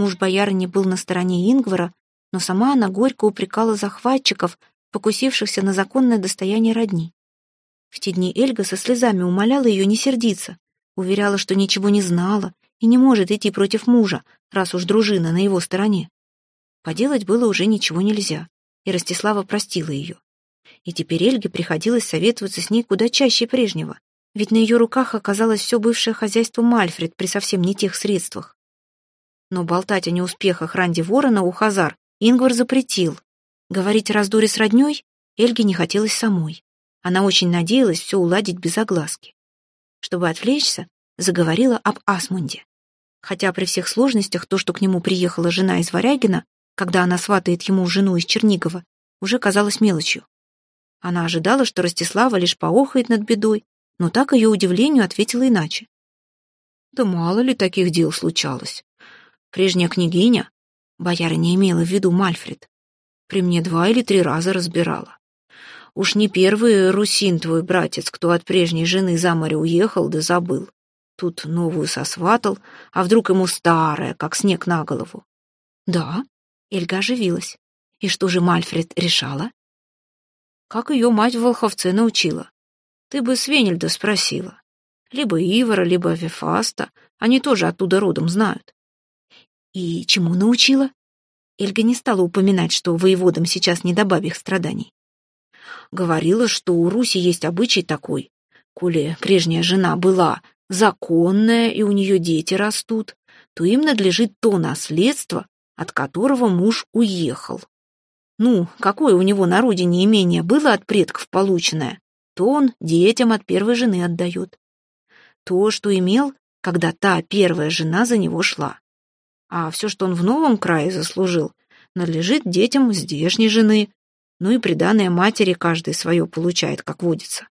Муж боярыни был на стороне Ингвара, но сама она горько упрекала захватчиков, покусившихся на законное достояние родни. В те дни Эльга со слезами умоляла ее не сердиться, уверяла, что ничего не знала и не может идти против мужа, раз уж дружина на его стороне. Поделать было уже ничего нельзя, и Ростислава простила ее. И теперь Эльге приходилось советоваться с ней куда чаще прежнего, ведь на ее руках оказалось все бывшее хозяйство Мальфред при совсем не тех средствах. Но болтать о неуспехах Ранди Ворона у Хазар Ингвар запретил. Говорить о раздоре с родней Эльге не хотелось самой. Она очень надеялась все уладить без огласки. Чтобы отвлечься, заговорила об Асмунде. Хотя при всех сложностях то, что к нему приехала жена из Варягина, когда она сватает ему жену из Чернигова, уже казалось мелочью. Она ожидала, что Ростислава лишь поохает над бедой, но так ее удивлению ответила иначе. Да мало ли таких дел случалось. Прежняя княгиня, бояра не имела в виду Мальфред, при мне два или три раза разбирала. Уж не первый русин твой братец, кто от прежней жены за море уехал да забыл. Тут новую сосватал, а вдруг ему старая, как снег на голову. Да, Эльга оживилась. И что же Мальфред решала? Как ее мать в Волховце научила. Ты бы Свенельда спросила. Либо Ивара, либо Вефаста. Они тоже оттуда родом знают. И чему научила? Эльга не стала упоминать, что воеводам сейчас не до бабьих страданий. Говорила, что у Руси есть обычай такой. Коли прежняя жена была законная, и у нее дети растут, то им надлежит то наследство, от которого муж уехал. Ну, какое у него на родине имение было от предков полученное, то он детям от первой жены отдает. То, что имел, когда та первая жена за него шла. А все, что он в новом крае заслужил, надлежит детям здешней жены, ну и приданное матери каждый свое получает, как водится.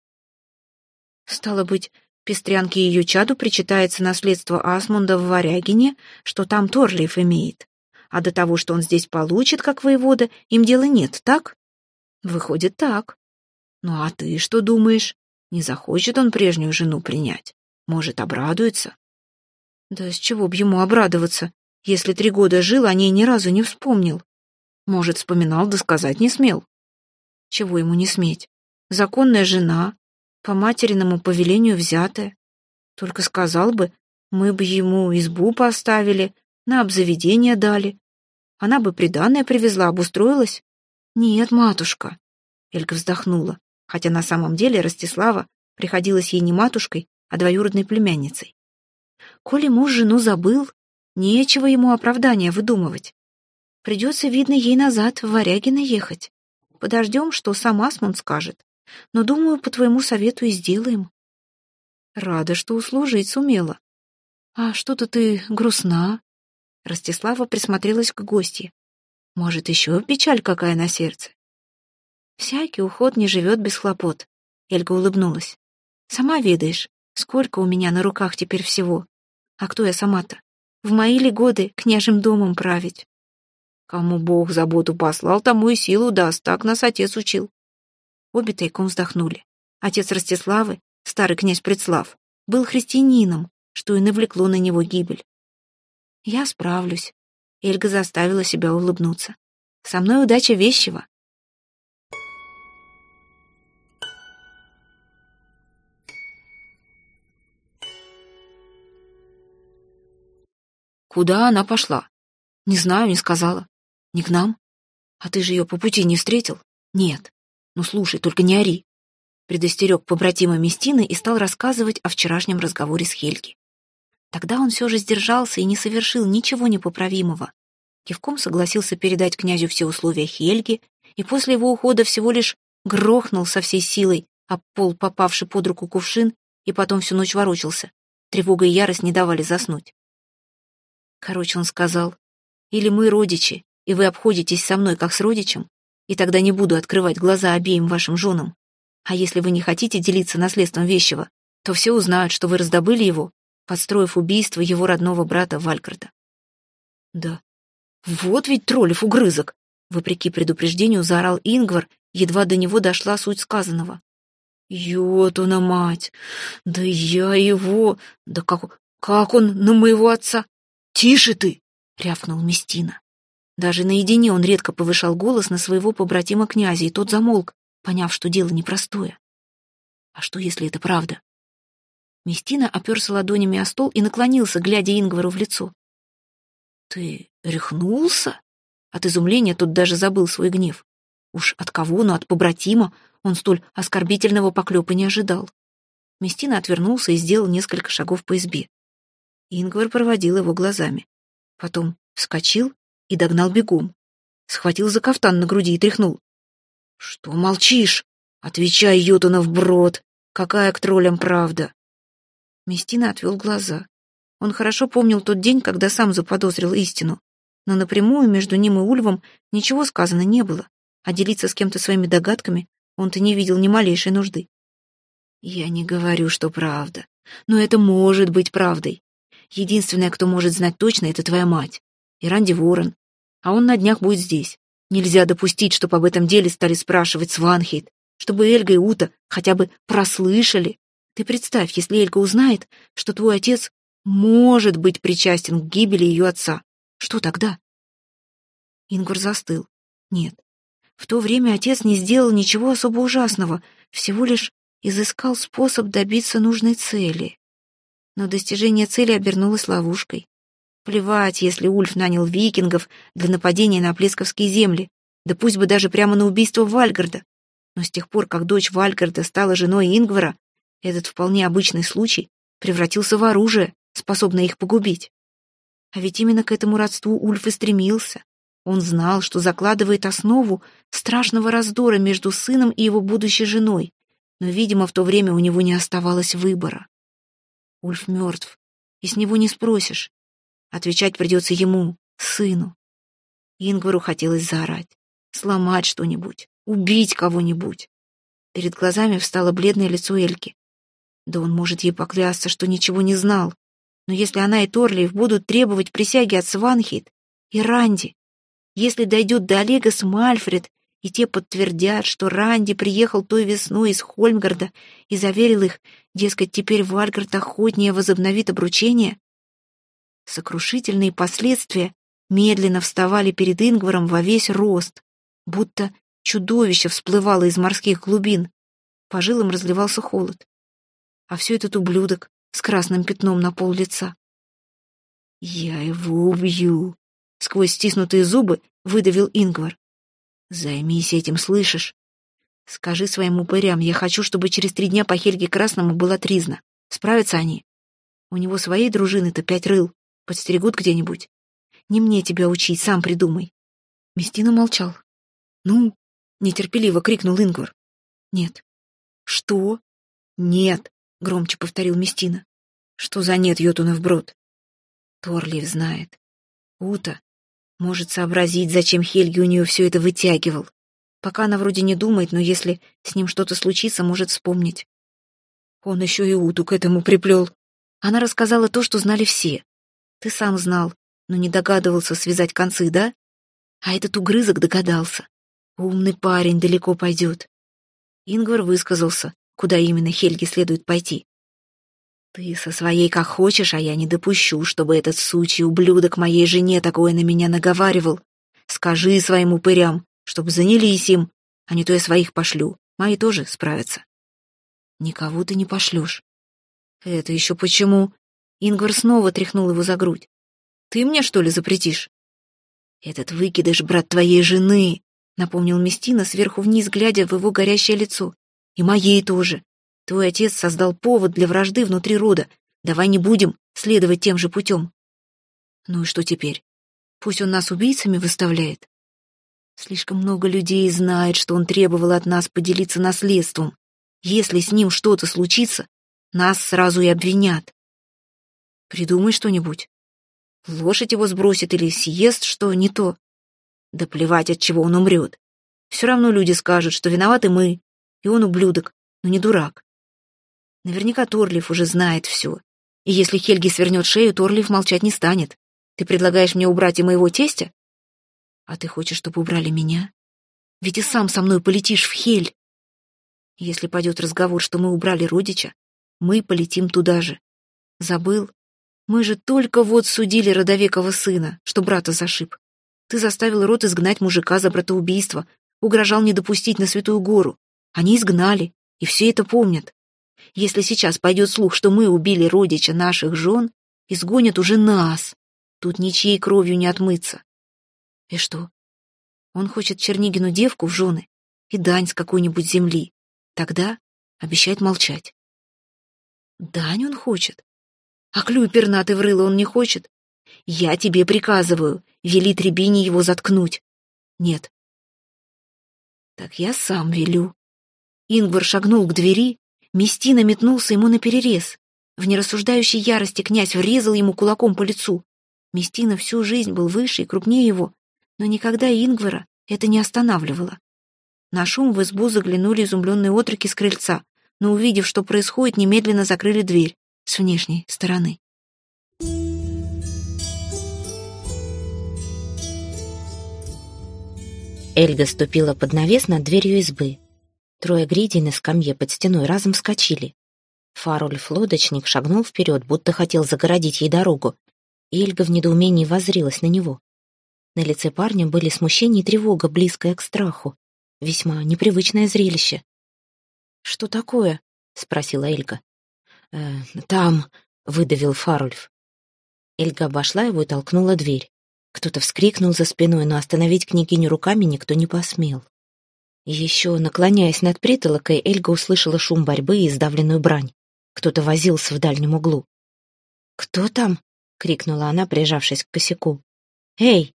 Стало быть, пестрянке ее чаду причитается наследство Асмунда в Варягине, что там Торлиев имеет. А до того, что он здесь получит, как воевода, им дела нет, так? Выходит, так. Ну а ты что думаешь? Не захочет он прежнюю жену принять? Может, обрадуется? Да с чего б ему обрадоваться, если три года жил, о ней ни разу не вспомнил? Может, вспоминал, да сказать не смел. Чего ему не сметь? Законная жена, по материному повелению взятая. Только сказал бы, мы бы ему избу поставили, на обзаведение дали. Она бы приданное привезла, обустроилась. Нет, матушка. Элька вздохнула хотя на самом деле Ростислава приходилась ей не матушкой, а двоюродной племянницей. Коли муж жену забыл, нечего ему оправдания выдумывать. Придется, видно, ей назад в Варягино ехать. Подождем, что сам Асмунд скажет. Но, думаю, по твоему совету и сделаем. Рада, что услужить сумела. А что-то ты грустна. Ростислава присмотрелась к гостье. Может, еще печаль какая на сердце? Всякий уход не живет без хлопот. Эльга улыбнулась. Сама ведаешь, сколько у меня на руках теперь всего. А кто я сама-то? В мои ли годы княжим домом править? Кому Бог заботу послал, тому и силу даст, так нас отец учил. Обе тайком вздохнули. Отец Ростиславы, старый князь Предслав, был христианином, что и навлекло на него гибель. Я справлюсь. Эльга заставила себя улыбнуться. Со мной удача вещего. Куда она пошла? Не знаю, не сказала. Не к нам? А ты же ее по пути не встретил? Нет. Ну слушай, только не ори. Предостерег побратима Местины и стал рассказывать о вчерашнем разговоре с Хельги. Тогда он все же сдержался и не совершил ничего непоправимого. Кивком согласился передать князю все условия Хельги, и после его ухода всего лишь грохнул со всей силой об пол попавший под руку кувшин и потом всю ночь ворочался. Тревога и ярость не давали заснуть. Короче, он сказал, или мы родичи, и вы обходитесь со мной как с родичем, и тогда не буду открывать глаза обеим вашим женам. А если вы не хотите делиться наследством вещего, то все узнают, что вы раздобыли его, подстроив убийство его родного брата Валькарта. Да, Вот ведь троллев угрызок! Вопреки предупреждению заорал Ингвар, едва до него дошла суть сказанного. «Йотуна мать! Да я его! Да как, как он на моего отца? Тише ты!» — рявкнул Местина. Даже наедине он редко повышал голос на своего побратима князя, и тот замолк, поняв, что дело непростое. А что, если это правда? Местина оперся ладонями о стол и наклонился, глядя Ингвару в лицо. «Ты рехнулся?» От изумления тот даже забыл свой гнев. Уж от кого, но от побратима он столь оскорбительного поклепа не ожидал. Местина отвернулся и сделал несколько шагов по избе. Ингвар проводил его глазами. Потом вскочил и догнал бегом. Схватил за кафтан на груди и тряхнул. «Что молчишь? Отвечай, Йотунов брод! Какая к троллям правда?» Местина отвел глаза. Он хорошо помнил тот день, когда сам заподозрил истину. Но напрямую между ним и Ульвом ничего сказано не было, а делиться с кем-то своими догадками он-то не видел ни малейшей нужды. «Я не говорю, что правда, но это может быть правдой. Единственная, кто может знать точно, это твоя мать и Ранди Ворон. А он на днях будет здесь. Нельзя допустить, чтобы об этом деле стали спрашивать Сванхейт, чтобы Эльга и Ута хотя бы прослышали. Ты представь, если Эльга узнает, что твой отец может быть причастен к гибели ее отца. Что тогда? Ингвар застыл. Нет, в то время отец не сделал ничего особо ужасного, всего лишь изыскал способ добиться нужной цели. Но достижение цели обернулось ловушкой. Плевать, если Ульф нанял викингов для нападения на Плесковские земли, да пусть бы даже прямо на убийство Вальгарда. Но с тех пор, как дочь Вальгарда стала женой Ингвара, этот вполне обычный случай превратился в оружие, способное их погубить. А ведь именно к этому родству Ульф и стремился. Он знал, что закладывает основу страшного раздора между сыном и его будущей женой, но, видимо, в то время у него не оставалось выбора. Ульф мертв, и с него не спросишь. Отвечать придется ему, сыну. Ингвару хотелось заорать, сломать что-нибудь, убить кого-нибудь. Перед глазами встало бледное лицо Эльки. Да он может ей поклясться, что ничего не знал. Но если она и Торлиев будут требовать присяги от Сванхит и Ранди, если дойдет до Олега с Мальфред, и те подтвердят, что Ранди приехал той весной из Хольмгарда и заверил их, дескать, теперь Вальгард охотнее возобновит обручение, сокрушительные последствия медленно вставали перед Ингваром во весь рост, будто чудовище всплывало из морских глубин. По жилам разливался холод. А все этот ублюдок с красным пятном на пол лица. «Я его убью!» Сквозь стиснутые зубы выдавил Ингвар. «Займись этим, слышишь? Скажи своим упырям, я хочу, чтобы через три дня по Хельге Красному была тризна. Справятся они? У него своей дружины-то пять рыл. Подстерегут где-нибудь. Не мне тебя учить, сам придумай». Местина молчал. «Ну?» — нетерпеливо крикнул Ингвар. «Нет». «Что?» «Нет», — громче повторил Местина. «Что за нет, Йотунов брод?» Торлиев знает. Ута может сообразить, зачем Хельги у нее все это вытягивал. Пока она вроде не думает, но если с ним что-то случится, может вспомнить. Он еще и Уту к этому приплел. Она рассказала то, что знали все. Ты сам знал, но не догадывался связать концы, да? А этот угрызок догадался. Умный парень далеко пойдет. Ингвар высказался, куда именно Хельге следует пойти. Ты со своей как хочешь, а я не допущу, чтобы этот сучий ублюдок моей жене такое на меня наговаривал. Скажи своим упырям, чтобы занялись им, а не то я своих пошлю. Мои тоже справятся. Никого ты не пошлешь. Это еще почему? Ингвар снова тряхнул его за грудь. Ты мне, что ли, запретишь? Этот выкидыш, брат твоей жены, напомнил Местина сверху вниз, глядя в его горящее лицо. И моей тоже. Твой отец создал повод для вражды внутри рода. Давай не будем следовать тем же путем. Ну и что теперь? Пусть он нас убийцами выставляет. Слишком много людей знает, что он требовал от нас поделиться наследством. Если с ним что-то случится, нас сразу и обвинят. Придумай что-нибудь. Лошадь его сбросит или съест, что не то. Да плевать, от чего он умрет. Все равно люди скажут, что виноваты мы, и он ублюдок, но не дурак. Наверняка Торлиф уже знает все. И если Хельги свернет шею, Торлиф молчать не станет. Ты предлагаешь мне убрать и моего тестя? А ты хочешь, чтобы убрали меня? Ведь и сам со мной полетишь в Хель. Если пойдет разговор, что мы убрали родича, мы полетим туда же. Забыл? Мы же только вот судили родовекого сына, что брата зашиб. Ты заставил род изгнать мужика за братоубийство, угрожал не допустить на Святую Гору. Они изгнали, и все это помнят. Если сейчас пойдет слух, что мы убили родича наших жен, изгонят уже нас. Тут ничьей кровью не отмыться. И что? Он хочет Чернигину девку в жены и дань с какой-нибудь земли. Тогда обещает молчать. Дань он хочет. А клюй пернатый в рыло он не хочет. Я тебе приказываю, вели Требине его заткнуть. Нет. Так я сам велю. Ингвар шагнул к двери, Местина метнулся ему на перерез. В нерассуждающей ярости князь врезал ему кулаком по лицу. Местина всю жизнь был выше и крупнее его, но никогда Ингвара это не останавливало. На шум в избу заглянули изумленные отроки с крыльца, но, увидев, что происходит, немедленно закрыли дверь с внешней стороны. Эльга ступила под навес над дверью избы. Трое гридей на скамье под стеной разом вскочили. Фарульф-лодочник шагнул вперед, будто хотел загородить ей дорогу, Эльга в недоумении воззрилась на него. На лице парня были смущение и тревога, близкая к страху. Весьма непривычное зрелище. «Что такое?» — спросила Эльга. «Э, «Там», — выдавил Фарульф. Эльга обошла его и толкнула дверь. Кто-то вскрикнул за спиной, но остановить княгиню руками никто не посмел. Еще, наклоняясь над притолокой, Эльга услышала шум борьбы и сдавленную брань. Кто-то возился в дальнем углу. «Кто там?» — крикнула она, прижавшись к косяку. «Эй!»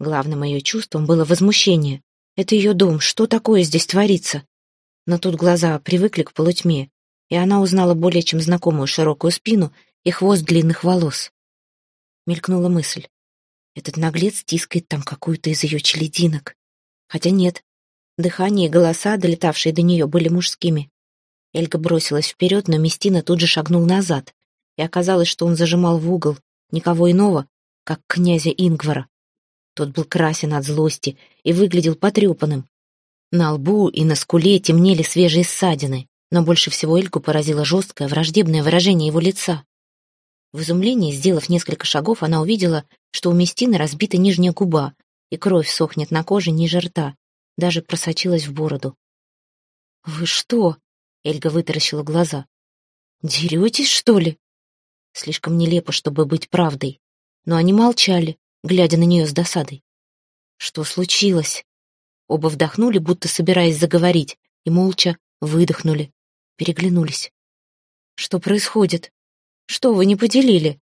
Главным ее чувством было возмущение. Это ее дом, что такое здесь творится? Но тут глаза привыкли к полутьме, и она узнала более чем знакомую широкую спину и хвост длинных волос. Мелькнула мысль. Этот наглец тискает там какую-то из ее челединок. Хотя нет. Дыхание и голоса, долетавшие до нее, были мужскими. Эльга бросилась вперед, но Местина тут же шагнул назад, и оказалось, что он зажимал в угол никого иного, как князя Ингвара. Тот был красен от злости и выглядел потрепанным. На лбу и на скуле темнели свежие ссадины, но больше всего Эльку поразило жесткое, враждебное выражение его лица. В изумлении, сделав несколько шагов, она увидела, что у Местины разбита нижняя губа, и кровь сохнет на коже ниже рта, даже просочилась в бороду. «Вы что?» — Эльга вытаращила глаза. «Деретесь, что ли?» Слишком нелепо, чтобы быть правдой. Но они молчали, глядя на нее с досадой. Что случилось? Оба вдохнули, будто собираясь заговорить, и молча выдохнули, переглянулись. Что происходит? Что вы не поделили?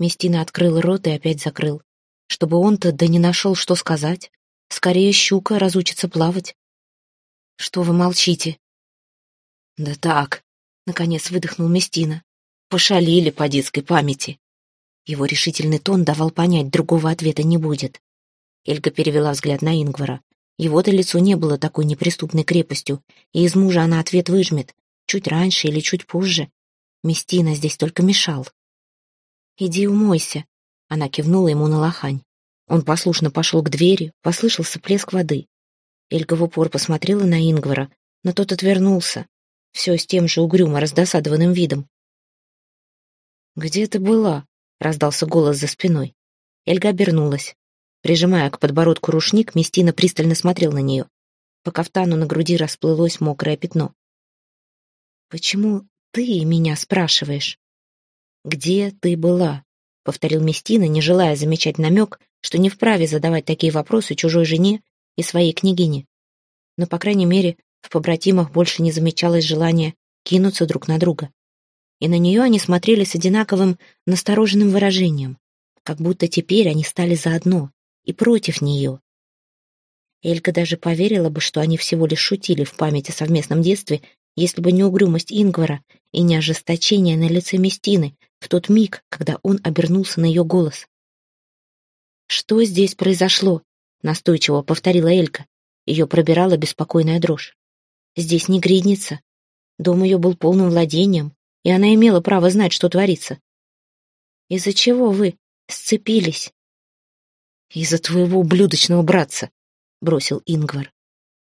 Местина открыл рот и опять закрыл. Чтобы он-то да не нашел, что сказать. Скорее щука разучится плавать. Что вы молчите? Да так, наконец выдохнул Местина. Пошалили по детской памяти. Его решительный тон давал понять, другого ответа не будет. Эльга перевела взгляд на Ингвара. Его-то лицо не было такой неприступной крепостью, и из мужа она ответ выжмет, чуть раньше или чуть позже. Местина здесь только мешал. «Иди умойся», — она кивнула ему на лохань. Он послушно пошел к двери, послышался плеск воды. Эльга в упор посмотрела на Ингвара, но тот отвернулся, все с тем же угрюмо раздосадованным видом. «Где ты была?» Раздался голос за спиной. Эльга обернулась. Прижимая к подбородку рушник, Местина пристально смотрел на нее. По кафтану на груди расплылось мокрое пятно. «Почему ты меня спрашиваешь?» «Где ты была?» — повторил Местина, не желая замечать намек, что не вправе задавать такие вопросы чужой жене и своей княгине. Но, по крайней мере, в побратимах больше не замечалось желания кинуться друг на друга и на нее они смотрели с одинаковым настороженным выражением, как будто теперь они стали заодно и против нее. Элька даже поверила бы, что они всего лишь шутили в память о совместном детстве, если бы не угрюмость Ингвара и не ожесточение на лице Местины в тот миг, когда он обернулся на ее голос. «Что здесь произошло?» — настойчиво повторила Элька. Ее пробирала беспокойная дрожь. «Здесь не гридница. Дом ее был полным владением, и она имела право знать, что творится. Из-за чего вы сцепились? «Из-за твоего ублюдочного братца», — бросил Ингвар.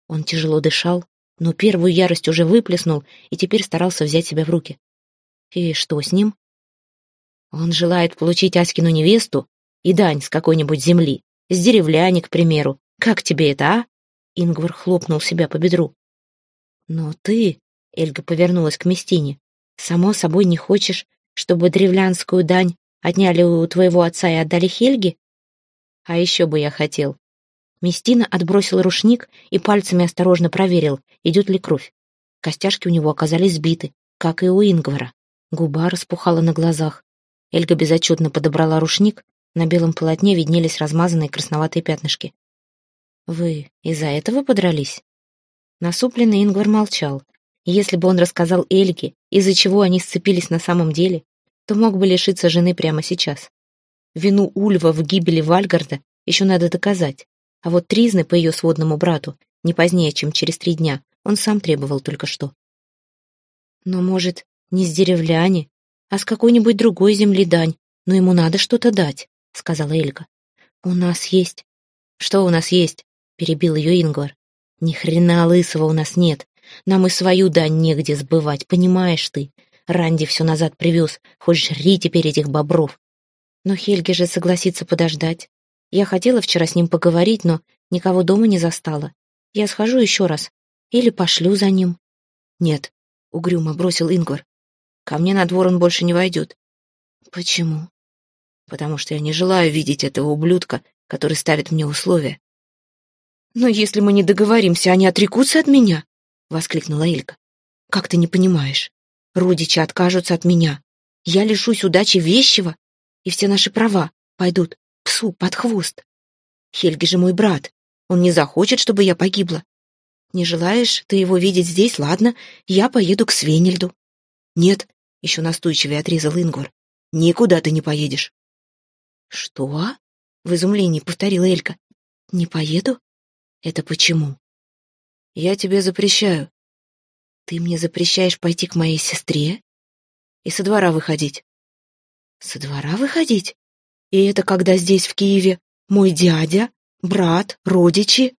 Он тяжело дышал, но первую ярость уже выплеснул и теперь старался взять себя в руки. «И что с ним?» «Он желает получить Аськину невесту и дань с какой-нибудь земли, с деревляни, к примеру. Как тебе это, а?» Ингвар хлопнул себя по бедру. «Но ты...» — Эльга повернулась к Местине. «Само собой не хочешь, чтобы древлянскую дань отняли у твоего отца и отдали Хельге? А еще бы я хотел». Местина отбросил рушник и пальцами осторожно проверил, идет ли кровь. Костяшки у него оказались сбиты, как и у Ингвара. Губа распухала на глазах. Эльга безотчетно подобрала рушник, на белом полотне виднелись размазанные красноватые пятнышки. «Вы из-за этого подрались?» Насупленный Ингвар молчал. Если бы он рассказал Эльге, из-за чего они сцепились на самом деле, то мог бы лишиться жены прямо сейчас. Вину Ульва в гибели Вальгарда еще надо доказать, а вот Тризны по ее сводному брату не позднее, чем через три дня, он сам требовал только что. Но, может, не с деревляне, а с какой-нибудь другой земли дань, но ему надо что-то дать, сказала Эльга. У нас есть. Что у нас есть? перебил ее Ингвар. Ни хрена лысого у нас нет. Нам и свою дань негде сбывать, понимаешь ты? Ранди все назад привез, хоть жри теперь этих бобров. Но Хельге же согласится подождать. Я хотела вчера с ним поговорить, но никого дома не застала. Я схожу еще раз. Или пошлю за ним. Нет, угрюмо бросил Ингвар. Ко мне на двор он больше не войдет. Почему? Потому что я не желаю видеть этого ублюдка, который ставит мне условия. «Но если мы не договоримся, они отрекутся от меня?» — воскликнула Илька. «Как ты не понимаешь? Родичи откажутся от меня. Я лишусь удачи вещего, и все наши права пойдут псу под хвост. Хельги же мой брат. Он не захочет, чтобы я погибла. Не желаешь ты его видеть здесь? Ладно, я поеду к Свенельду. Нет, еще настойчивее отрезал Ингвар. Никуда ты не поедешь. Что? В изумлении повторила Элька. Не поеду? Это почему? Я тебе запрещаю. Ты мне запрещаешь пойти к моей сестре и со двора выходить. Со двора выходить? И это когда здесь, в Киеве, мой дядя, брат, родичи?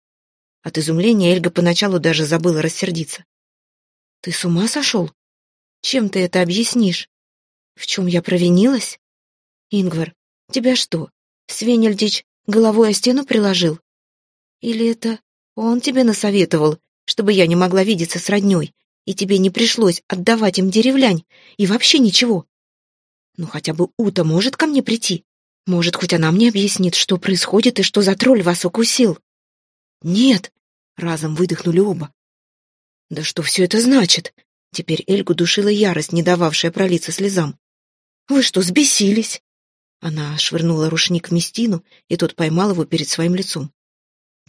От изумления Эльга поначалу даже забыла рассердиться. Ты с ума сошел? Чем ты это объяснишь? В чем я провинилась? Ингвар, тебя что, Свенельдич головой о стену приложил? Или это он тебе насоветовал, чтобы я не могла видеться с роднёй, и тебе не пришлось отдавать им деревлянь, и вообще ничего? Ну, хотя бы Ута может ко мне прийти? Может, хоть она мне объяснит, что происходит и что за тролль вас укусил? Нет, разом выдохнули оба. Да что все это значит? Теперь Эльгу душила ярость, не дававшая пролиться слезам. Вы что, сбесились? Она швырнула рушник в Местину, и тот поймал его перед своим лицом.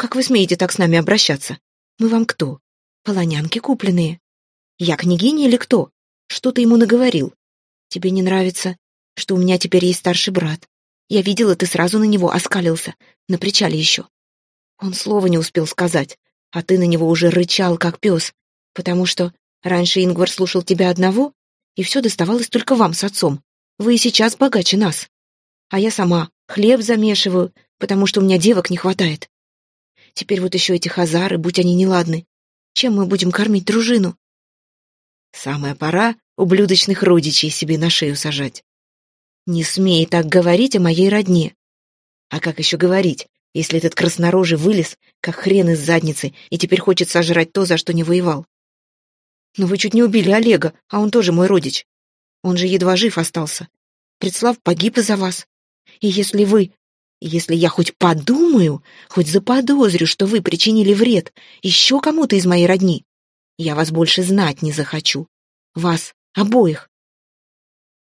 Как вы смеете так с нами обращаться? Мы вам кто? Полонянки купленные? Я княгиня или кто? Что ты ему наговорил? Тебе не нравится, что у меня теперь есть старший брат? Я видела, ты сразу на него оскалился, на причале еще. Он слова не успел сказать, а ты на него уже рычал, как пес, потому что раньше Ингвар слушал тебя одного, и все доставалось только вам с отцом. Вы и сейчас богаче нас. А я сама хлеб замешиваю, потому что у меня девок не хватает. Теперь вот еще эти хазары, будь они неладны. Чем мы будем кормить дружину? Самая пора ублюдочных родичей себе на шею сажать. Не смей так говорить о моей родне. А как еще говорить, если этот краснорожий вылез, как хрен из задницы, и теперь хочет сожрать то, за что не воевал? Но вы чуть не убили Олега, а он тоже мой родич. Он же едва жив остался. Предслав погиб из-за вас. И если вы если я хоть подумаю, хоть заподозрю, что вы причинили вред еще кому-то из моей родни, я вас больше знать не захочу. Вас обоих.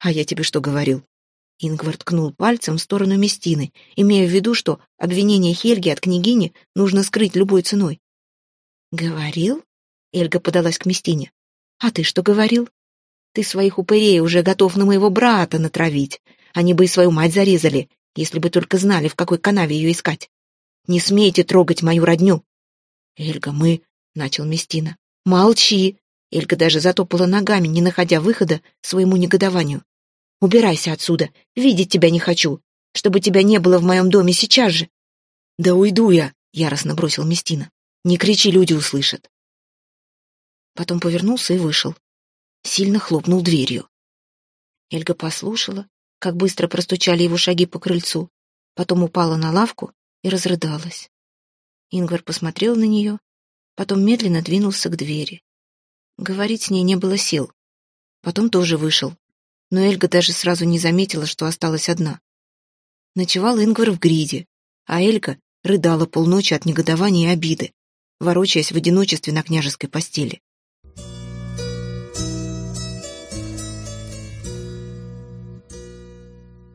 А я тебе что говорил? Ингвар ткнул пальцем в сторону Местины, имея в виду, что обвинение Хельги от княгини нужно скрыть любой ценой. «Говорил?» — Эльга подалась к Местине. «А ты что говорил? Ты своих упырей уже готов на моего брата натравить. Они бы и свою мать зарезали, если бы только знали, в какой канаве ее искать. Не смейте трогать мою родню. Эльга, мы... — начал Местина. Молчи. Эльга даже затопала ногами, не находя выхода своему негодованию. Убирайся отсюда. Видеть тебя не хочу. Чтобы тебя не было в моем доме сейчас же. «Да уйду я!» — яростно бросил Местина. «Не кричи, люди услышат!» Потом повернулся и вышел. Сильно хлопнул дверью. Эльга послушала, как быстро простучали его шаги по крыльцу, потом упала на лавку и разрыдалась. Ингвар посмотрел на нее, потом медленно двинулся к двери. Говорить с ней не было сил. Потом тоже вышел, но Эльга даже сразу не заметила, что осталась одна. Ночевал Ингвар в гриде, а Эльга рыдала полночи от негодования и обиды, ворочаясь в одиночестве на княжеской постели.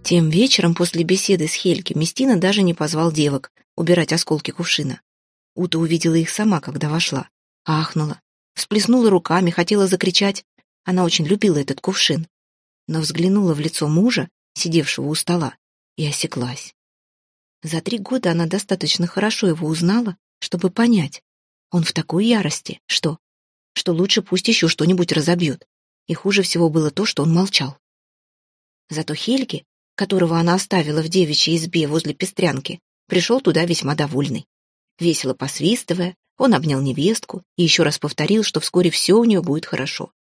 Тем вечером после беседы с Хельки Местина даже не позвал девок убирать осколки кувшина. Ута увидела их сама, когда вошла. Ахнула, всплеснула руками, хотела закричать. Она очень любила этот кувшин. Но взглянула в лицо мужа, сидевшего у стола, и осеклась. За три года она достаточно хорошо его узнала, чтобы понять. Он в такой ярости, что... Что лучше пусть еще что-нибудь разобьет. И хуже всего было то, что он молчал. Зато Хельги которого она оставила в девичьей избе возле пестрянки, пришел туда весьма довольный. Весело посвистывая, он обнял невестку и еще раз повторил, что вскоре все у нее будет хорошо.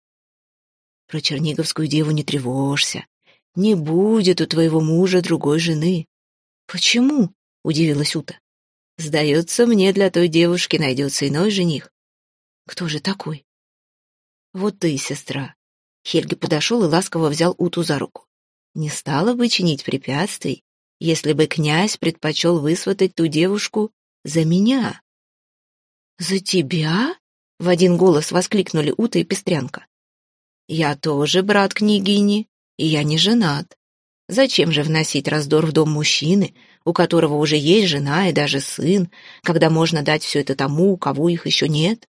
«Про черниговскую деву не тревожься. Не будет у твоего мужа другой жены». «Почему?» — удивилась Ута. «Сдается мне, для той девушки найдется иной жених». «Кто же такой?» «Вот ты, сестра». Хельги подошел и ласково взял Уту за руку не стала бы чинить препятствий, если бы князь предпочел высватать ту девушку за меня. «За тебя?» — в один голос воскликнули Ута и Пестрянка. «Я тоже брат княгини, и я не женат. Зачем же вносить раздор в дом мужчины, у которого уже есть жена и даже сын, когда можно дать все это тому, у кого их еще нет?»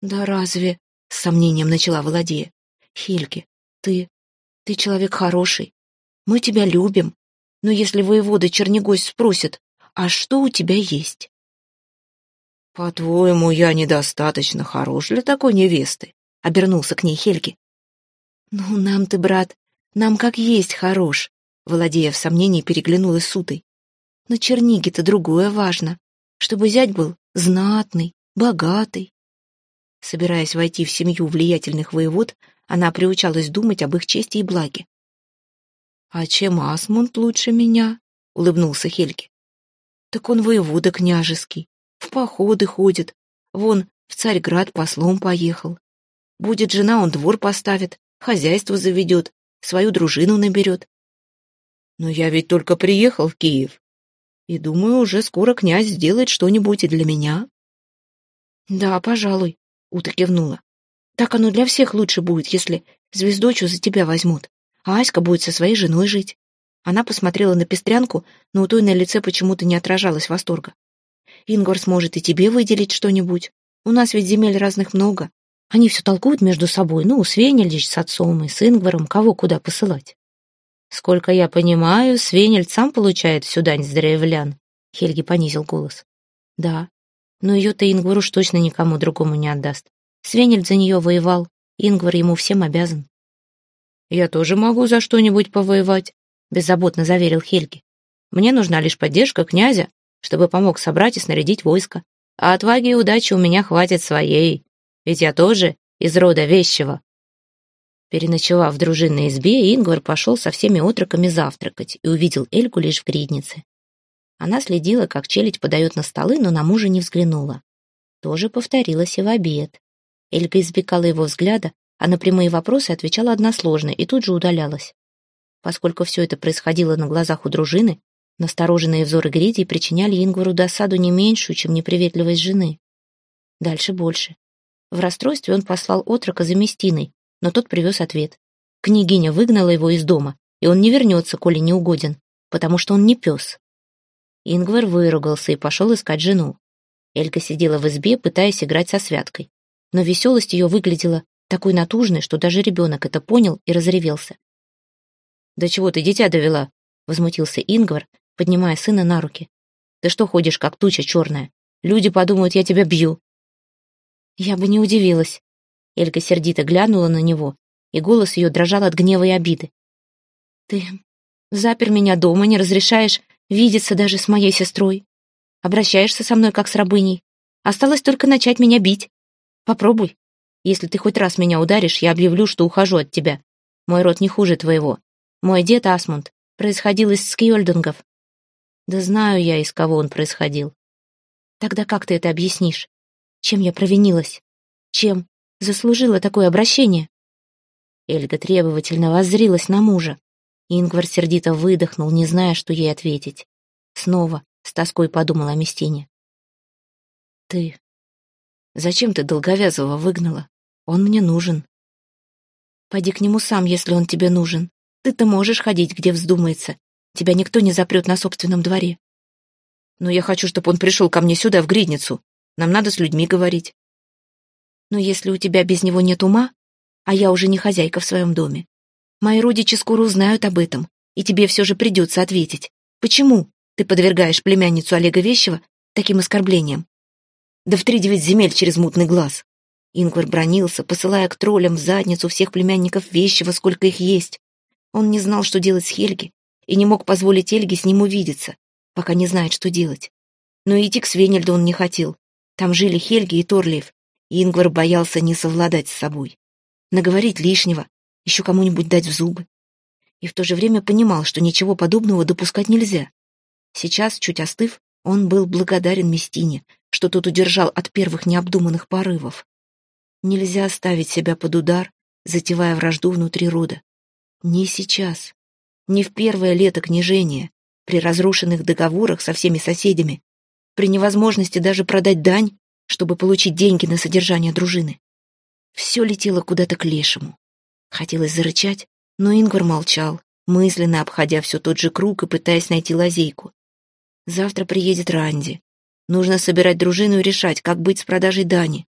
«Да разве?» — с сомнением начала Володея. «Хильке, ты ты человек хороший. Мы тебя любим. Но если воевода Чернигось спросит, а что у тебя есть? По-твоему, я недостаточно хорош для такой невесты? Обернулся к ней Хельги. Ну, нам ты, брат, нам как есть хорош. Володея в сомнении переглянулась с Утой. Но Черниги-то другое важно. Чтобы зять был знатный, богатый. Собираясь войти в семью влиятельных воевод, она приучалась думать об их чести и благе. «А чем Асмунд лучше меня?» — улыбнулся Хельги. «Так он воевода княжеский, в походы ходит, вон в Царьград послом поехал. Будет жена, он двор поставит, хозяйство заведет, свою дружину наберет. Но я ведь только приехал в Киев, и думаю, уже скоро князь сделает что-нибудь и для меня». «Да, пожалуй», — Ута кивнула. Так оно для всех лучше будет, если звездочу за тебя возьмут, а Аська будет со своей женой жить. Она посмотрела на пестрянку, но у той на лице почему-то не отражалось восторга. Ингвар сможет и тебе выделить что-нибудь. У нас ведь земель разных много. Они все толкуют между собой, ну, Свенельдич с отцом и с Ингваром, кого куда посылать. Сколько я понимаю, Свенельд сам получает всю дань с древлян. Хельги понизил голос. Да, но ее-то Ингвар уж точно никому другому не отдаст. Свенельд за нее воевал, Ингвар ему всем обязан. «Я тоже могу за что-нибудь повоевать», — беззаботно заверил Хельги. «Мне нужна лишь поддержка князя, чтобы помог собрать и снарядить войско. А отваги и удачи у меня хватит своей, ведь я тоже из рода вещего». Переночевав в дружинной избе, Ингвар пошел со всеми отроками завтракать и увидел Эльку лишь в гриднице. Она следила, как челядь подает на столы, но на мужа не взглянула. Тоже повторилось и в обед. Эльга избегала его взгляда, а на прямые вопросы отвечала односложно и тут же удалялась. Поскольку все это происходило на глазах у дружины, настороженные взоры Гридии причиняли Ингвару досаду не меньшую, чем неприветливость жены. Дальше больше. В расстройстве он послал отрока за Местиной, но тот привез ответ. Княгиня выгнала его из дома, и он не вернется, коли не угоден, потому что он не пес. Ингвар выругался и пошел искать жену. Эльга сидела в избе, пытаясь играть со святкой но веселость ее выглядела такой натужной, что даже ребенок это понял и разревелся. «Да чего ты дитя довела?» — возмутился Ингвар, поднимая сына на руки. «Ты что ходишь, как туча черная? Люди подумают, я тебя бью». «Я бы не удивилась». Эльга сердито глянула на него, и голос ее дрожал от гнева и обиды. «Ты запер меня дома, не разрешаешь видеться даже с моей сестрой. Обращаешься со мной, как с рабыней. Осталось только начать меня бить. Попробуй. Если ты хоть раз меня ударишь, я объявлю, что ухожу от тебя. Мой род не хуже твоего. Мой дед Асмунд происходил из скьольдингов. Да знаю я, из кого он происходил. Тогда как ты это объяснишь? Чем я провинилась? Чем заслужила такое обращение? Эльга требовательно воззрилась на мужа. Ингвар сердито выдохнул, не зная, что ей ответить. Снова с тоской подумала о Местине. «Ты... Зачем ты Долговязого выгнала? Он мне нужен». «Пойди к нему сам, если он тебе нужен. Ты-то можешь ходить, где вздумается. Тебя никто не запрет на собственном дворе». «Но я хочу, чтобы он пришел ко мне сюда, в гридницу. Нам надо с людьми говорить». «Но если у тебя без него нет ума, а я уже не хозяйка в своем доме, мои родичи скоро узнают об этом, и тебе все же придется ответить. Почему ты подвергаешь племянницу Олега Вещева таким оскорблениям? Да в три девять земель через мутный глаз. Ингвар бронился, посылая к троллям в задницу всех племянников Вещева, сколько их есть. Он не знал, что делать с Хельги, и не мог позволить Эльге с ним увидеться, пока не знает, что делать. Но идти к Свенельду он не хотел. Там жили Хельги и Торлиев, и Ингвар боялся не совладать с собой. Наговорить лишнего, еще кому-нибудь дать в зубы. И в то же время понимал, что ничего подобного допускать нельзя. Сейчас, чуть остыв, он был благодарен Местине, что тот удержал от первых необдуманных порывов. Нельзя ставить себя под удар, затевая вражду внутри рода. Не сейчас. Не в первое лето княжения, при разрушенных договорах со всеми соседями, при невозможности даже продать дань, чтобы получить деньги на содержание дружины. Все летело куда-то к лешему. Хотелось зарычать, но Ингвар молчал, мысленно обходя все тот же круг и пытаясь найти лазейку. Завтра приедет Ранди. Нужно собирать дружину и решать, как быть с продажей дани,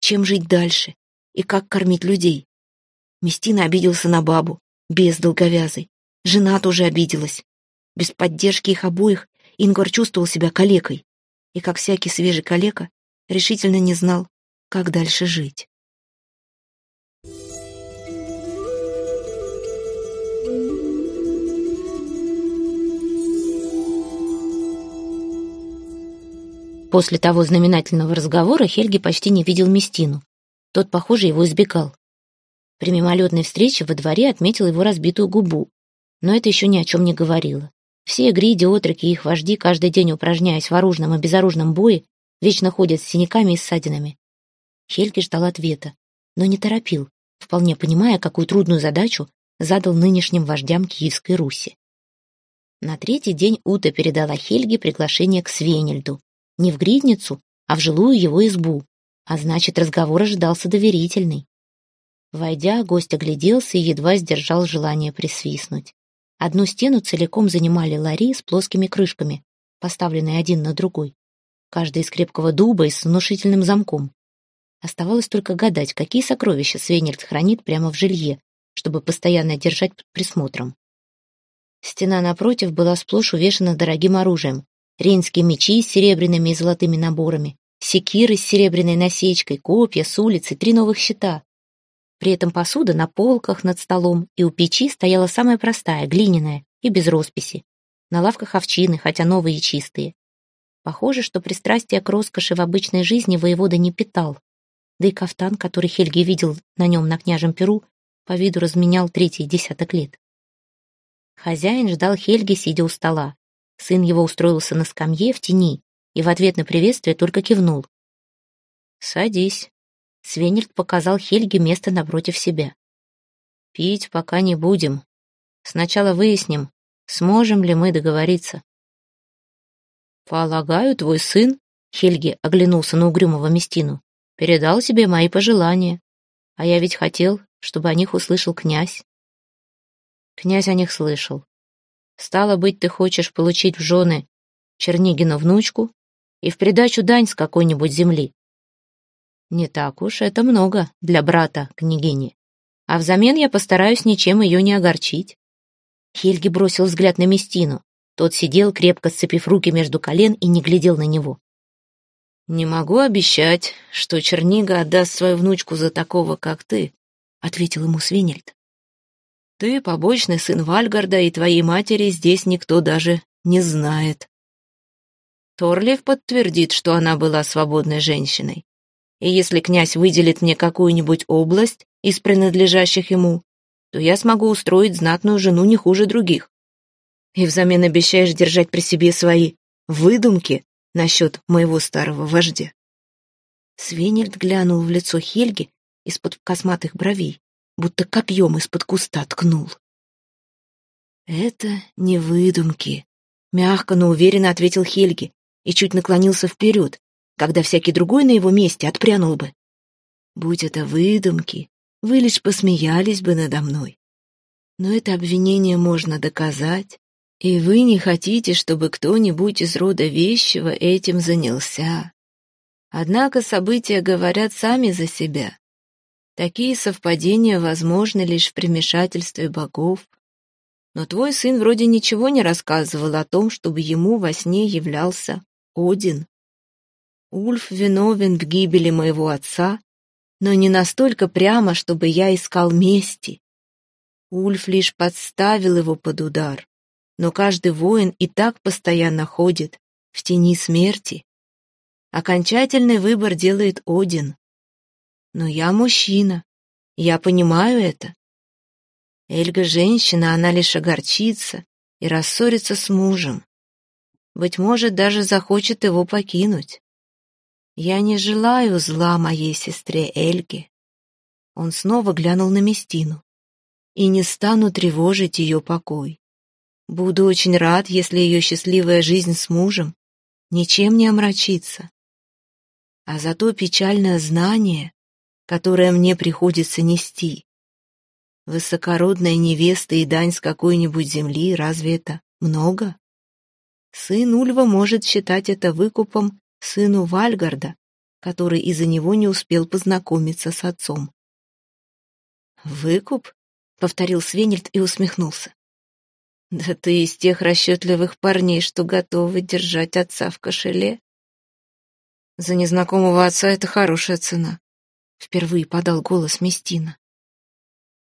чем жить дальше и как кормить людей. Местина обиделся на бабу, без долговязой. Жена тоже обиделась. Без поддержки их обоих Ингвар чувствовал себя калекой. И, как всякий свежий калека, решительно не знал, как дальше жить. После того знаменательного разговора Хельги почти не видел Местину. Тот, похоже, его избегал. При мимолетной встрече во дворе отметил его разбитую губу. Но это еще ни о чем не говорило. Все гриди, отроки и их вожди, каждый день упражняясь в оружном и безоружном бое, вечно ходят с синяками и ссадинами. Хельги ждал ответа, но не торопил, вполне понимая, какую трудную задачу задал нынешним вождям Киевской Руси. На третий день Ута передала Хельге приглашение к Свенельду. Не в гридницу, а в жилую его избу. А значит, разговор ожидался доверительный. Войдя, гость огляделся и едва сдержал желание присвистнуть. Одну стену целиком занимали лари с плоскими крышками, поставленные один на другой. Каждый из крепкого дуба и с внушительным замком. Оставалось только гадать, какие сокровища Свенельд хранит прямо в жилье, чтобы постоянно держать под присмотром. Стена напротив была сплошь увешана дорогим оружием. Рейнские мечи с серебряными и золотыми наборами, секиры с серебряной насечкой, копья с улицы, три новых щита. При этом посуда на полках над столом и у печи стояла самая простая, глиняная и без росписи. На лавках овчины, хотя новые и чистые. Похоже, что пристрастие к роскоши в обычной жизни воевода не питал. Да и кафтан, который Хельги видел на нем на княжем перу, по виду разменял третий десяток лет. Хозяин ждал Хельги, сидя у стола. Сын его устроился на скамье в тени и в ответ на приветствие только кивнул. «Садись», Свенельд показал Хельге место напротив себя. «Пить пока не будем. Сначала выясним, сможем ли мы договориться». «Полагаю, твой сын», — Хельги оглянулся на угрюмого Местину, «передал тебе мои пожелания. А я ведь хотел, чтобы о них услышал князь». Князь о них слышал. «Стало быть, ты хочешь получить в жены Чернигину внучку и в придачу дань с какой-нибудь земли. Не так уж это много для брата княгини. А взамен я постараюсь ничем ее не огорчить. Хельги бросил взгляд на Местину. Тот сидел, крепко сцепив руки между колен и не глядел на него. «Не могу обещать, что Чернига отдаст свою внучку за такого, как ты», — ответил ему Свинельд. «Ты побочный сын Вальгарда, и твоей матери здесь никто даже не знает». Торлиев подтвердит, что она была свободной женщиной. И если князь выделит мне какую-нибудь область из принадлежащих ему, то я смогу устроить знатную жену не хуже других. И взамен обещаешь держать при себе свои выдумки насчет моего старого вождя. Свенельд глянул в лицо Хельги из-под косматых бровей, будто копьем из-под куста ткнул. «Это не выдумки», — мягко, но уверенно ответил Хельги и чуть наклонился вперед, когда всякий другой на его месте отпрянул бы. «Будь это выдумки, вы лишь посмеялись бы надо мной. Но это обвинение можно доказать, и вы не хотите, чтобы кто-нибудь из рода вещего этим занялся. Однако события говорят сами за себя. Такие совпадения возможны лишь в примешательстве богов. Но твой сын вроде ничего не рассказывал о том, чтобы ему во сне являлся Один. Ульф виновен в гибели моего отца, но не настолько прямо, чтобы я искал мести. Ульф лишь подставил его под удар, но каждый воин и так постоянно ходит в тени смерти. Окончательный выбор делает Один. Но я мужчина, я понимаю это. Эльга женщина, она лишь огорчится и рассорится с мужем. Быть может, даже захочет его покинуть. Я не желаю зла моей сестре Эльге. Он снова глянул на Местину. И не стану тревожить ее покой. Буду очень рад, если ее счастливая жизнь с мужем ничем не омрачится а зато печальное знание, которое мне приходится нести. Высокородная невеста и дань с какой-нибудь земли, разве это много? Сын Ульва может считать это выкупом сыну Вальгарда, который из-за него не успел познакомиться с отцом. «Выкуп?» — повторил Свенельд и усмехнулся. «Да ты из тех расчетливых парней, что готовы держать отца в кошеле?» За незнакомого отца это хорошая цена. Впервые подал голос Местина.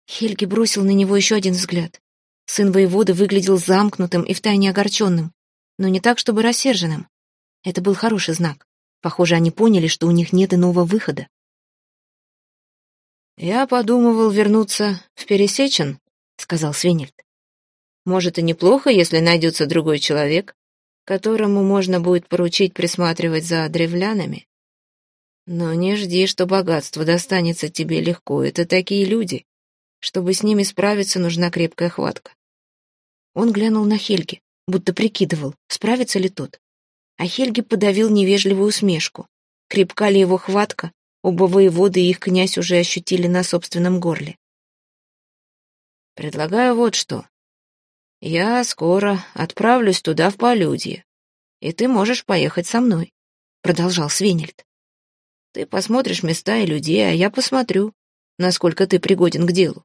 Хельги бросил на него еще один взгляд. Сын воевода выглядел замкнутым и втайне огорченным, но не так, чтобы рассерженным. Это был хороший знак. Похоже, они поняли, что у них нет иного выхода. «Я подумывал вернуться в Пересечен», — сказал Свинельд. «Может, и неплохо, если найдется другой человек, которому можно будет поручить присматривать за древлянами. Но не жди, что богатство достанется тебе легко. Это такие люди. Чтобы с ними справиться, нужна крепкая хватка. Он глянул на Хельги, будто прикидывал, справится ли тот. А Хельги подавил невежливую усмешку. Крепка ли его хватка, оба воеводы и их князь уже ощутили на собственном горле. «Предлагаю вот что. «Я скоро отправлюсь туда в полюдье, и ты можешь поехать со мной», — продолжал Свенельд. «Ты посмотришь места и людей, а я посмотрю, насколько ты пригоден к делу.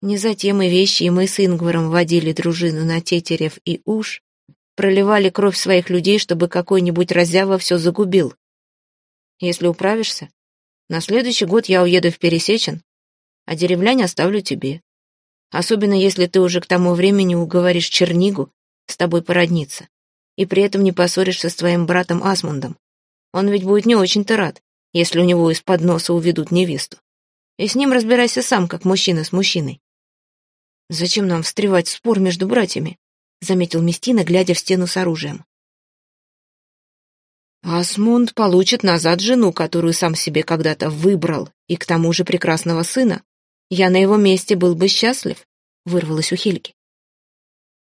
Не затем и вещи, и мы с Ингваром водили дружину на Тетерев и Уж, проливали кровь своих людей, чтобы какой-нибудь разява все загубил. Если управишься, на следующий год я уеду в Пересечен, а деревлянь оставлю тебе. Особенно если ты уже к тому времени уговоришь Чернигу с тобой породниться, и при этом не поссоришься с твоим братом Асмундом. Он ведь будет не очень-то рад, если у него из-под носа уведут невесту. И с ним разбирайся сам, как мужчина с мужчиной. «Зачем нам встревать в спор между братьями?» — заметил Местина, глядя в стену с оружием. «Асмунд получит назад жену, которую сам себе когда-то выбрал, и к тому же прекрасного сына, я на его месте был бы счастлив, вырвалось у Хельги.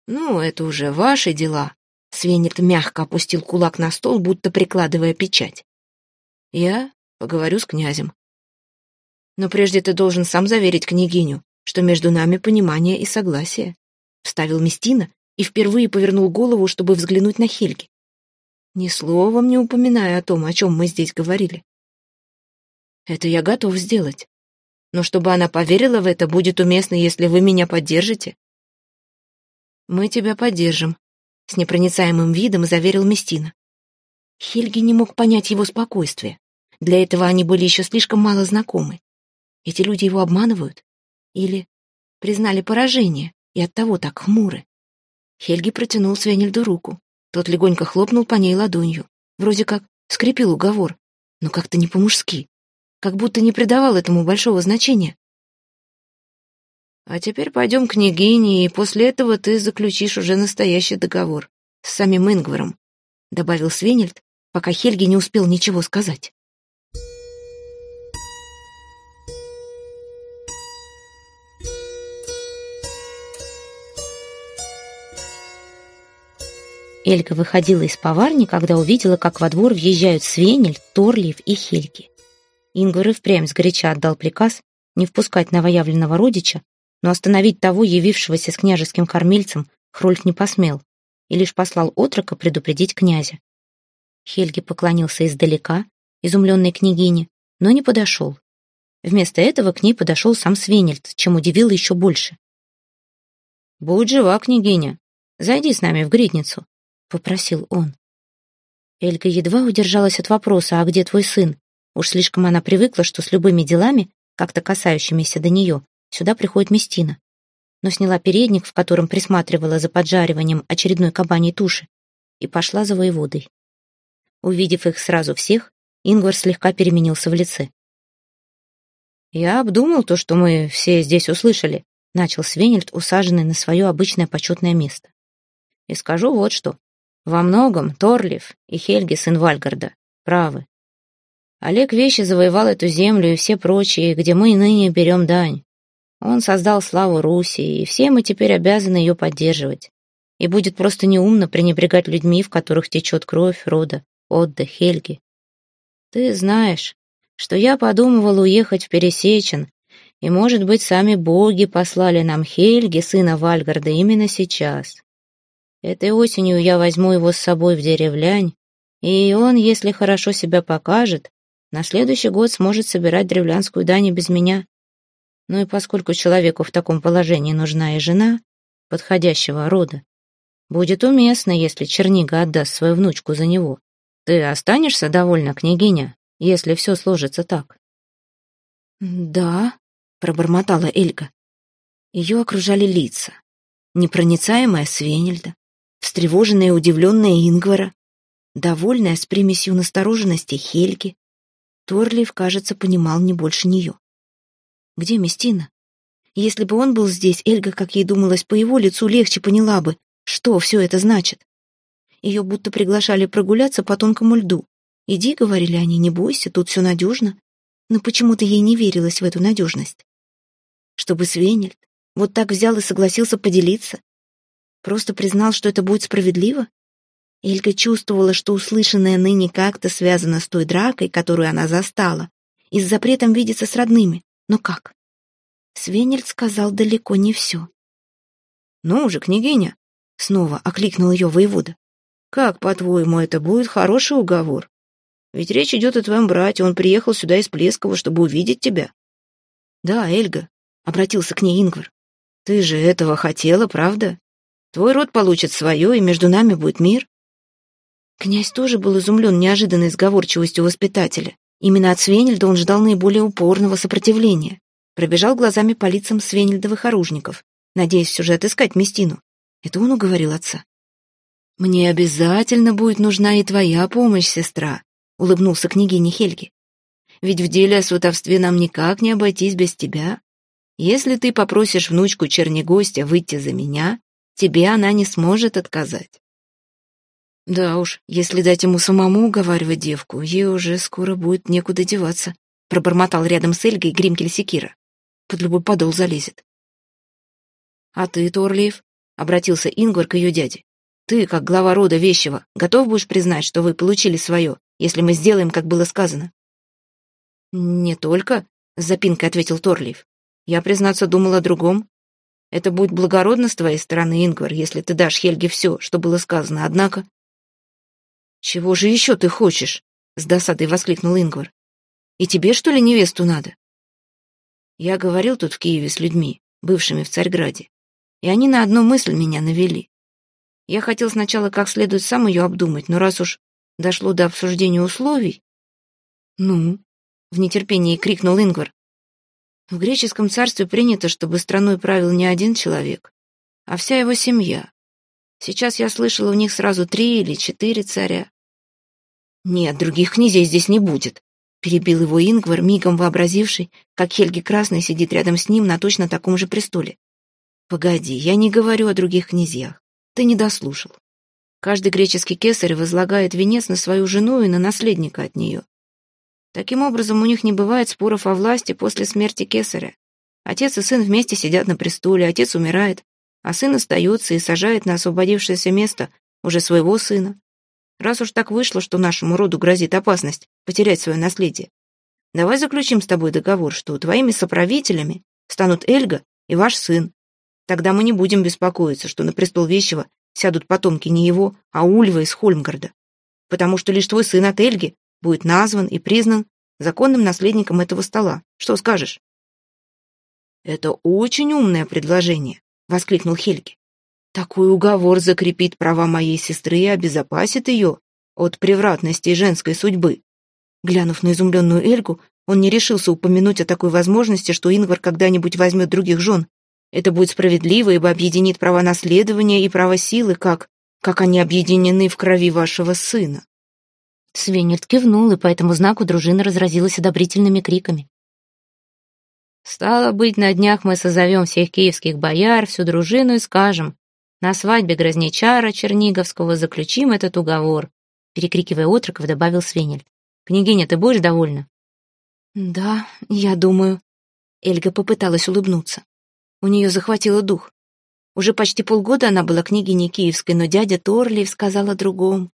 Ну, это уже ваши дела. Свенет мягко опустил кулак на стол, будто прикладывая печать. Я поговорю с князем. Но прежде ты должен сам заверить княгиню, что между нами понимание и согласие. Вставил Местина и впервые повернул голову, чтобы взглянуть на Хельги. Ни словом не упоминая о том, о чем мы здесь говорили. Это я готов сделать но чтобы она поверила в это, будет уместно, если вы меня поддержите». «Мы тебя поддержим», — с непроницаемым видом заверил Местина. Хельги не мог понять его спокойствие. Для этого они были еще слишком мало знакомы. Эти люди его обманывают? Или признали поражение и оттого так хмуры? Хельги протянул Свенельду руку. Тот легонько хлопнул по ней ладонью. Вроде как скрепил уговор, но как-то не по-мужски. Как будто не придавал этому большого значения. А теперь пойдем к княгине, и после этого ты заключишь уже настоящий договор с самим Ингваром, добавил Свенельд, пока Хельги не успел ничего сказать. Эльга выходила из поварни, когда увидела, как во двор въезжают Свенель, Торлиев и Хельги. Ингвар и впрямь сгоряча отдал приказ не впускать новоявленного родича, но остановить того, явившегося с княжеским кормильцем, Хрольф не посмел и лишь послал отрока предупредить князя. Хельги поклонился издалека, изумленной княгине, но не подошел. Вместо этого к ней подошел сам Свенельд, чем удивил еще больше. «Будь жива, княгиня, зайди с нами в гридницу», попросил он. Эльга едва удержалась от вопроса «А где твой сын?». Уж слишком она привыкла, что с любыми делами, как-то касающимися до нее, сюда приходит Местина. Но сняла передник, в котором присматривала за поджариванием очередной кабаней туши, и пошла за воеводой. Увидев их сразу всех, Ингвар слегка переменился в лице. «Я обдумал то, что мы все здесь услышали», — начал Свенельд, усаженный на свое обычное почетное место. «И скажу вот что. Во многом Торлив и Хельги, сын Вальгарда, правы. Олег Вещи завоевал эту землю и все прочие, где мы ныне берем дань. Он создал славу Руси, и все мы теперь обязаны ее поддерживать. И будет просто неумно пренебрегать людьми, в которых течет кровь рода Отда Хельги. Ты знаешь, что я подумывал уехать в Пересечен, и, может быть, сами боги послали нам Хельги, сына Вальгарда, именно сейчас. Этой осенью я возьму его с собой в деревлянь, и он, если хорошо себя покажет, на следующий год сможет собирать древлянскую дань без меня. Ну и поскольку человеку в таком положении нужна и жена подходящего рода, будет уместно, если Чернига отдаст свою внучку за него. Ты останешься довольна, княгиня, если все сложится так? Да, пробормотала Эльга. Ее окружали лица. Непроницаемая Свенельда, встревоженная и удивленная Ингвара, довольная с примесью настороженности Хельги. Торлиев, кажется, понимал не больше нее. Где Местина? Если бы он был здесь, Эльга, как ей думалось, по его лицу легче поняла бы, что все это значит. Ее будто приглашали прогуляться по тонкому льду. «Иди», — говорили они, — «не бойся, тут все надежно». Но почему-то ей не верилось в эту надежность. Чтобы Свенельд вот так взял и согласился поделиться, Просто признал, что это будет справедливо? Эльга чувствовала, что услышанное ныне как-то связано с той дракой, которую она застала, и с запретом видеться с родными. Но как? Свенельд сказал далеко не все. «Ну же, княгиня!» — снова окликнул ее воевода. «Как, по-твоему, это будет хороший уговор? Ведь речь идет о твоем брате, он приехал сюда из Плескова, чтобы увидеть тебя». «Да, Эльга», — обратился к ней Ингвар. «Ты же этого хотела, правда? Твой род получит свое, и между нами будет мир». Князь тоже был изумлен неожиданной сговорчивостью воспитателя. Именно от Свенельда он ждал наиболее упорного сопротивления. Пробежал глазами по лицам Свенельдовых оружников, надеясь все же отыскать Местину. Это он уговорил отца. «Мне обязательно будет нужна и твоя помощь, сестра», — улыбнулся княгиня Хельги. «Ведь в деле о сватовстве нам никак не обойтись без тебя. Если ты попросишь внучку Чернегостя выйти за меня, тебе она не сможет отказать. Да уж, если дать ему самому уговаривать девку, ей уже скоро будет некуда деваться, пробормотал рядом с Эльгой Гримкель Секира. Под любой подол залезет. А ты, Торлиев, обратился Ингвар к ее дяде. Ты, как глава рода Вещего, готов будешь признать, что вы получили свое, если мы сделаем, как было сказано? Не только, с запинкой ответил Торлиев. Я, признаться, думал о другом. Это будет благородно с твоей стороны, Ингвар, если ты дашь Хельге все, что было сказано, однако...» «Чего же еще ты хочешь?» — с досадой воскликнул Ингвар. «И тебе, что ли, невесту надо?» Я говорил тут в Киеве с людьми, бывшими в Царьграде, и они на одну мысль меня навели. Я хотел сначала как следует сам ее обдумать, но раз уж дошло до обсуждения условий... «Ну?» — в нетерпении крикнул Ингвар. В греческом царстве принято, чтобы страной правил не один человек, а вся его семья. Сейчас я слышала, у них сразу три или четыре царя. Нет, других князей здесь не будет, перебил его Ингвар, мигом вообразивший, как Хельги Красный сидит рядом с ним на точно таком же престоле. Погоди, я не говорю о других князьях. Ты не дослушал. Каждый греческий кесарь возлагает венец на свою жену и на наследника от нее. Таким образом, у них не бывает споров о власти после смерти кесаря. Отец и сын вместе сидят на престоле, отец умирает, а сын остается и сажает на освободившееся место уже своего сына. Раз уж так вышло, что нашему роду грозит опасность потерять свое наследие, давай заключим с тобой договор, что твоими соправителями станут Эльга и ваш сын. Тогда мы не будем беспокоиться, что на престол Вещего сядут потомки не его, а Ульва из Хольмгарда. Потому что лишь твой сын от Эльги будет назван и признан законным наследником этого стола. Что скажешь? Это очень умное предложение, воскликнул Хельги. Такой уговор закрепит права моей сестры и обезопасит ее от превратности женской судьбы. Глянув на изумленную Эльгу, он не решился упомянуть о такой возможности, что Ингвар когда-нибудь возьмет других жен. Это будет справедливо, ибо объединит права наследования и права силы, как, как они объединены в крови вашего сына. Свенельд кивнул, и по этому знаку дружина разразилась одобрительными криками. «Стало быть, на днях мы созовем всех киевских бояр, всю дружину и скажем, на свадьбе Грозничара Черниговского заключим этот уговор», перекрикивая отроков, добавил Свенельд. «Княгиня, ты будешь довольна?» «Да, я думаю». Эльга попыталась улыбнуться. У нее захватило дух. Уже почти полгода она была княгиней киевской, но дядя Торлиев сказал о другом.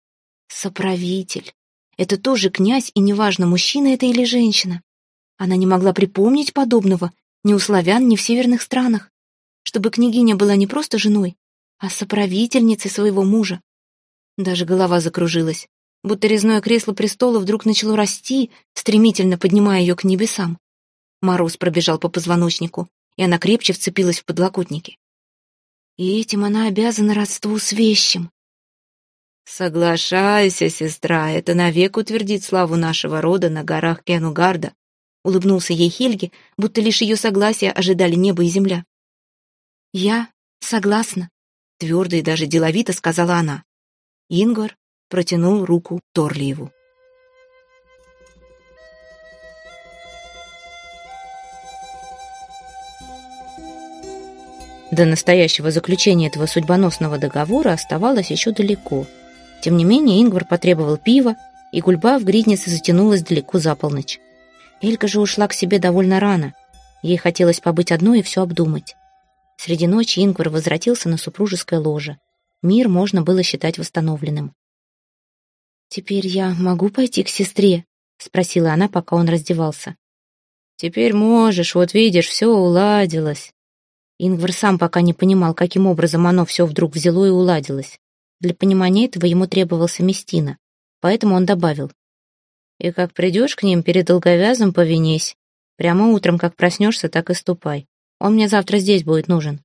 «Соправитель. Это тоже князь, и неважно, мужчина это или женщина. Она не могла припомнить подобного ни у славян, ни в северных странах, чтобы княгиня была не просто женой, а соправительницей своего мужа. Даже голова закружилась, будто резное кресло престола вдруг начало расти, стремительно поднимая ее к небесам. Мороз пробежал по позвоночнику, и она крепче вцепилась в подлокотники. И этим она обязана родству с вещим. «Соглашайся, сестра, это навек утвердит славу нашего рода на горах Кенугарда», улыбнулся ей Хельги, будто лишь ее согласия ожидали небо и земля. «Я согласна», — твердо и даже деловито сказала она. Ингвар протянул руку Торлиеву. До настоящего заключения этого судьбоносного договора оставалось еще далеко — тем не менее Ингвар потребовал пива, и гульба в гриднице затянулась далеко за полночь. Элька же ушла к себе довольно рано. Ей хотелось побыть одной и все обдумать. Среди ночи Ингвар возвратился на супружеское ложе. Мир можно было считать восстановленным. «Теперь я могу пойти к сестре?» — спросила она, пока он раздевался. «Теперь можешь, вот видишь, все уладилось». Ингвар сам пока не понимал, каким образом оно все вдруг взяло и уладилось. Для понимания этого ему требовался Местина, поэтому он добавил. «И как придешь к ним, перед долговязом повинись. Прямо утром, как проснешься, так и ступай. Он мне завтра здесь будет нужен».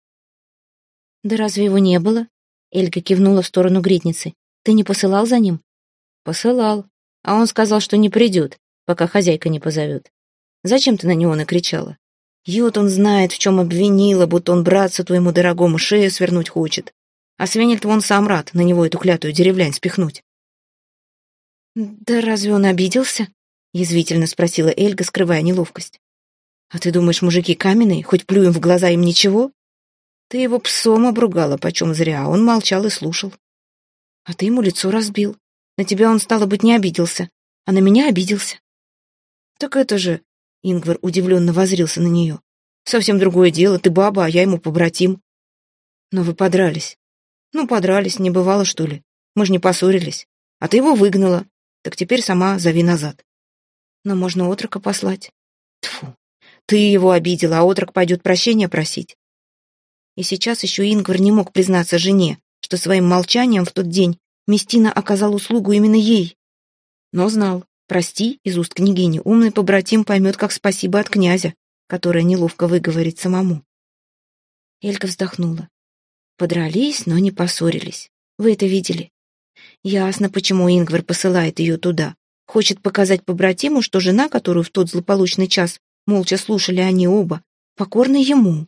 «Да разве его не было?» Эльга кивнула в сторону гридницы. «Ты не посылал за ним?» «Посылал. А он сказал, что не придет, пока хозяйка не позовет. Зачем ты на него накричала? Ют он знает, в чем обвинила, будто он братцу твоему дорогому шею свернуть хочет. А Свенельд вон сам рад на него эту клятую деревлянь спихнуть. «Да разве он обиделся?» — язвительно спросила Эльга, скрывая неловкость. «А ты думаешь, мужики каменные, хоть плюем в глаза им ничего? Ты его псом обругала, почем зря, он молчал и слушал. А ты ему лицо разбил. На тебя он, стало быть, не обиделся, а на меня обиделся». «Так это же...» — Ингвар удивленно возрился на нее. «Совсем другое дело, ты баба, а я ему побратим. Но вы подрались. Ну, подрались, не бывало, что ли. Мы же не поссорились. А ты его выгнала. Так теперь сама зови назад. Но можно отрока послать. Тфу. Ты его обидела, а отрок пойдет прощения просить. И сейчас еще Ингвар не мог признаться жене, что своим молчанием в тот день Местина оказал услугу именно ей. Но знал, прости, из уст княгини, умный побратим поймет, как спасибо от князя, которое неловко выговорить самому. Элька вздохнула. Подрались, но не поссорились. Вы это видели? Ясно, почему Ингвар посылает ее туда. Хочет показать побратиму, что жена, которую в тот злополучный час молча слушали они оба, покорна ему.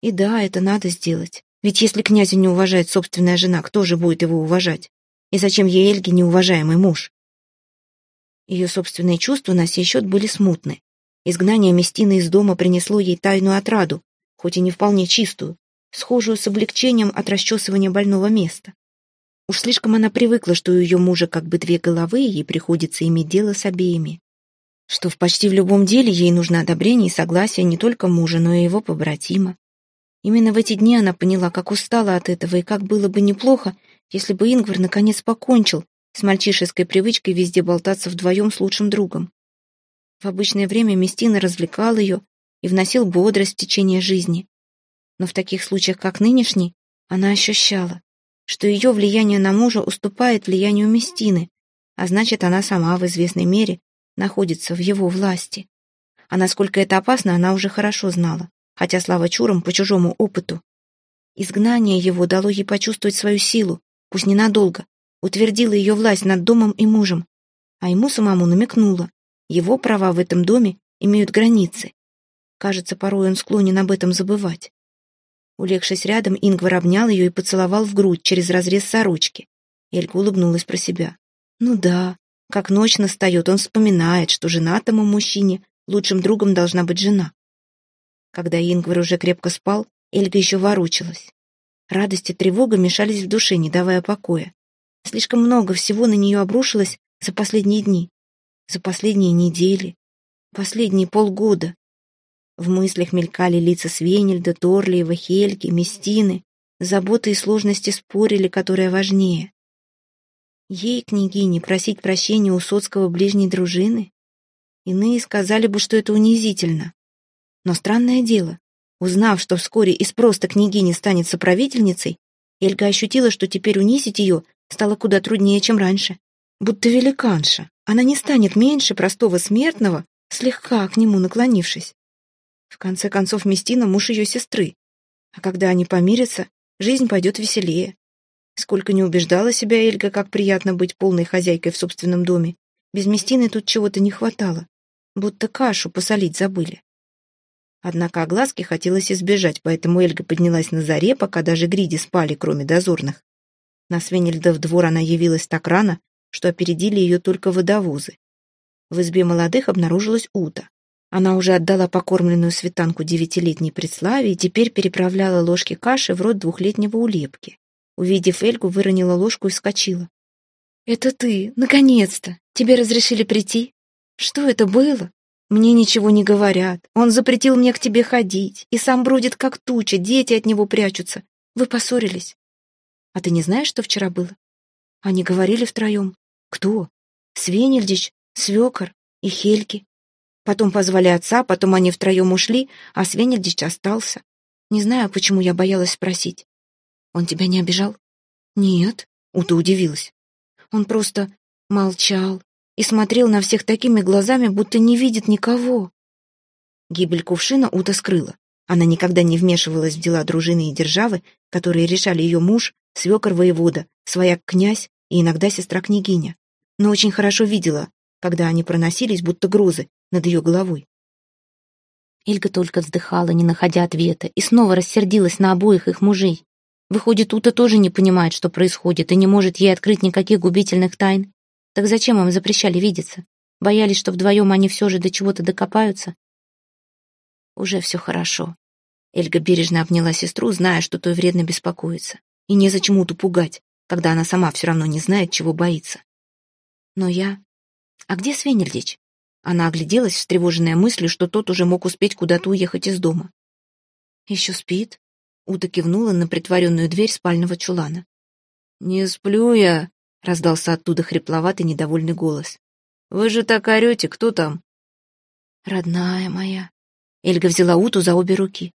И да, это надо сделать. Ведь если князя не уважает собственная жена, кто же будет его уважать? И зачем ей Эльге неуважаемый муж? Ее собственные чувства на сей счет были смутны. Изгнание Местины из дома принесло ей тайную отраду, хоть и не вполне чистую, схожую с облегчением от расчесывания больного места. Уж слишком она привыкла, что у ее мужа как бы две головы, и ей приходится иметь дело с обеими. Что в почти в любом деле ей нужно одобрение и согласие не только мужа, но и его побратима. Именно в эти дни она поняла, как устала от этого, и как было бы неплохо, если бы Ингвар наконец покончил с мальчишеской привычкой везде болтаться вдвоем с лучшим другом. В обычное время Местина развлекал ее и вносил бодрость в течение жизни. Но в таких случаях, как нынешний, она ощущала, что ее влияние на мужа уступает влиянию Местины, а значит, она сама в известной мере находится в его власти. А насколько это опасно, она уже хорошо знала, хотя слава чурам по чужому опыту. Изгнание его дало ей почувствовать свою силу, пусть ненадолго, утвердило ее власть над домом и мужем, а ему самому намекнуло, его права в этом доме имеют границы. Кажется, порой он склонен об этом забывать. Улегшись рядом, Ингвар обнял ее и поцеловал в грудь через разрез сорочки. Элька улыбнулась про себя. Ну да, как ночь настает, он вспоминает, что женатому мужчине лучшим другом должна быть жена. Когда Ингвар уже крепко спал, Эльга еще ворочалась. Радость и тревога мешались в душе, не давая покоя. Слишком много всего на нее обрушилось за последние дни, за последние недели, последние полгода. В мыслях мелькали лица Свенельда, Торлиева, Хельги, Местины. Заботы и сложности спорили, которая важнее. Ей, княгине, просить прощения у соцкого ближней дружины? Иные сказали бы, что это унизительно. Но странное дело, узнав, что вскоре из просто княгини станет соправительницей, Эльга ощутила, что теперь унизить ее стало куда труднее, чем раньше. Будто великанша, она не станет меньше простого смертного, слегка к нему наклонившись. В конце концов, Местина — муж ее сестры. А когда они помирятся, жизнь пойдет веселее. Сколько не убеждала себя Эльга, как приятно быть полной хозяйкой в собственном доме, без Местины тут чего-то не хватало, будто кашу посолить забыли. Однако огласки хотелось избежать, поэтому Эльга поднялась на заре, пока даже гриди спали, кроме дозорных. На Свенельда в двор она явилась так рано, что опередили ее только водовозы. В избе молодых обнаружилась Ута. Она уже отдала покормленную светанку девятилетней предславе и теперь переправляла ложки каши в рот двухлетнего улепки. Увидев Эльгу, выронила ложку и вскочила. «Это ты! Наконец-то! Тебе разрешили прийти? Что это было? Мне ничего не говорят. Он запретил мне к тебе ходить. И сам бродит, как туча, дети от него прячутся. Вы поссорились. А ты не знаешь, что вчера было? Они говорили втроем. Кто? Свенельдич, Свекор и Хельки. Потом позвали отца, потом они втроем ушли, а Свенельдич остался. Не знаю, почему я боялась спросить. Он тебя не обижал? Нет, Ута удивилась. Он просто молчал и смотрел на всех такими глазами, будто не видит никого. Гибель кувшина Ута скрыла. Она никогда не вмешивалась в дела дружины и державы, которые решали ее муж, свекор воевода, свояк князь и иногда сестра княгиня. Но очень хорошо видела, когда они проносились, будто грозы, над ее головой. Ильга только вздыхала, не находя ответа, и снова рассердилась на обоих их мужей. Выходит, Ута тоже не понимает, что происходит, и не может ей открыть никаких губительных тайн. Так зачем им запрещали видеться? Боялись, что вдвоем они все же до чего-то докопаются? Уже все хорошо. Эльга бережно обняла сестру, зная, что той вредно беспокоиться. И незачем Уту пугать, когда она сама все равно не знает, чего боится. Но я... А где Свенельдич? Она огляделась, встревоженная мыслью, что тот уже мог успеть куда-то уехать из дома. «Еще спит?» Уда кивнула на притворенную дверь спального чулана. «Не сплю я», — раздался оттуда хрипловатый недовольный голос. «Вы же так орете, кто там?» «Родная моя». Эльга взяла Уту за обе руки.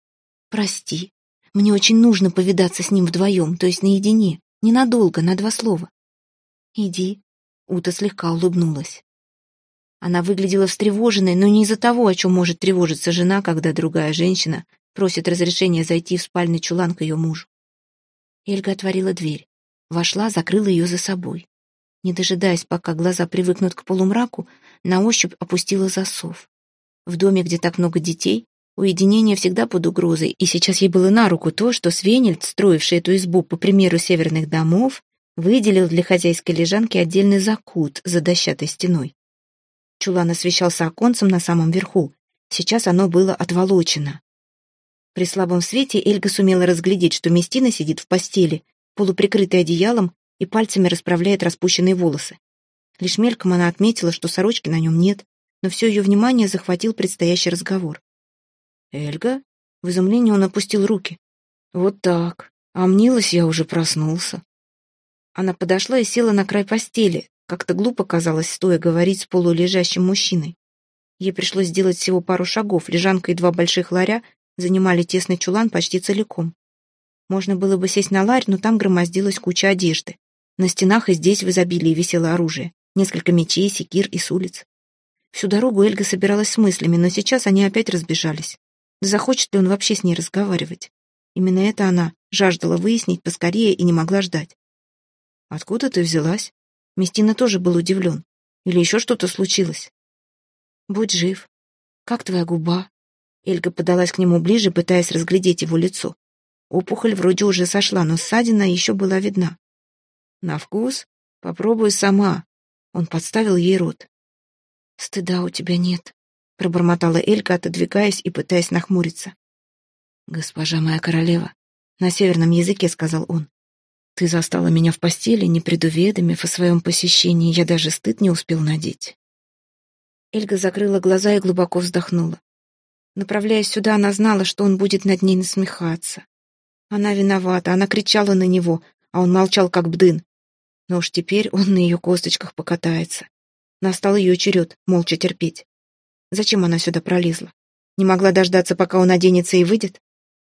«Прости, мне очень нужно повидаться с ним вдвоем, то есть наедине, ненадолго, на два слова». «Иди», — Ута слегка улыбнулась. Она выглядела встревоженной, но не из-за того, о чем может тревожиться жена, когда другая женщина просит разрешения зайти в спальный чулан к ее мужу. Эльга отворила дверь, вошла, закрыла ее за собой. Не дожидаясь, пока глаза привыкнут к полумраку, на ощупь опустила засов. В доме, где так много детей, Уединение всегда под угрозой, и сейчас ей было на руку то, что Свенельд, строивший эту избу по примеру северных домов, выделил для хозяйской лежанки отдельный закут за дощатой стеной. Чулан освещался оконцем на самом верху. Сейчас оно было отволочено. При слабом свете Эльга сумела разглядеть, что Местина сидит в постели, полуприкрытой одеялом и пальцами расправляет распущенные волосы. Лишь мельком она отметила, что сорочки на нем нет, но все ее внимание захватил предстоящий разговор. «Эльга?» В изумлении он опустил руки. «Вот так. А мнилась я уже проснулся». Она подошла и села на край постели. Как-то глупо казалось, стоя говорить с полулежащим мужчиной. Ей пришлось сделать всего пару шагов. Лежанка и два больших ларя занимали тесный чулан почти целиком. Можно было бы сесть на ларь, но там громоздилась куча одежды. На стенах и здесь в изобилии висело оружие. Несколько мечей, секир и с улиц. Всю дорогу Эльга собиралась с мыслями, но сейчас они опять разбежались. Да захочет ли он вообще с ней разговаривать? Именно это она жаждала выяснить поскорее и не могла ждать. «Откуда ты взялась?» Местина тоже был удивлен. Или еще что-то случилось? «Будь жив. Как твоя губа?» Эльга подалась к нему ближе, пытаясь разглядеть его лицо. Опухоль вроде уже сошла, но ссадина еще была видна. «На вкус? Попробуй сама». Он подставил ей рот. «Стыда у тебя нет», — пробормотала Элька, отодвигаясь и пытаясь нахмуриться. «Госпожа моя королева», — на северном языке сказал он. «Ты застала меня в постели, не предуведомив о своем посещении, я даже стыд не успел надеть». Эльга закрыла глаза и глубоко вздохнула. Направляясь сюда, она знала, что он будет над ней насмехаться. Она виновата, она кричала на него, а он молчал, как бдын. Но уж теперь он на ее косточках покатается. Настал ее черед молча терпеть. Зачем она сюда пролезла? Не могла дождаться, пока он оденется и выйдет?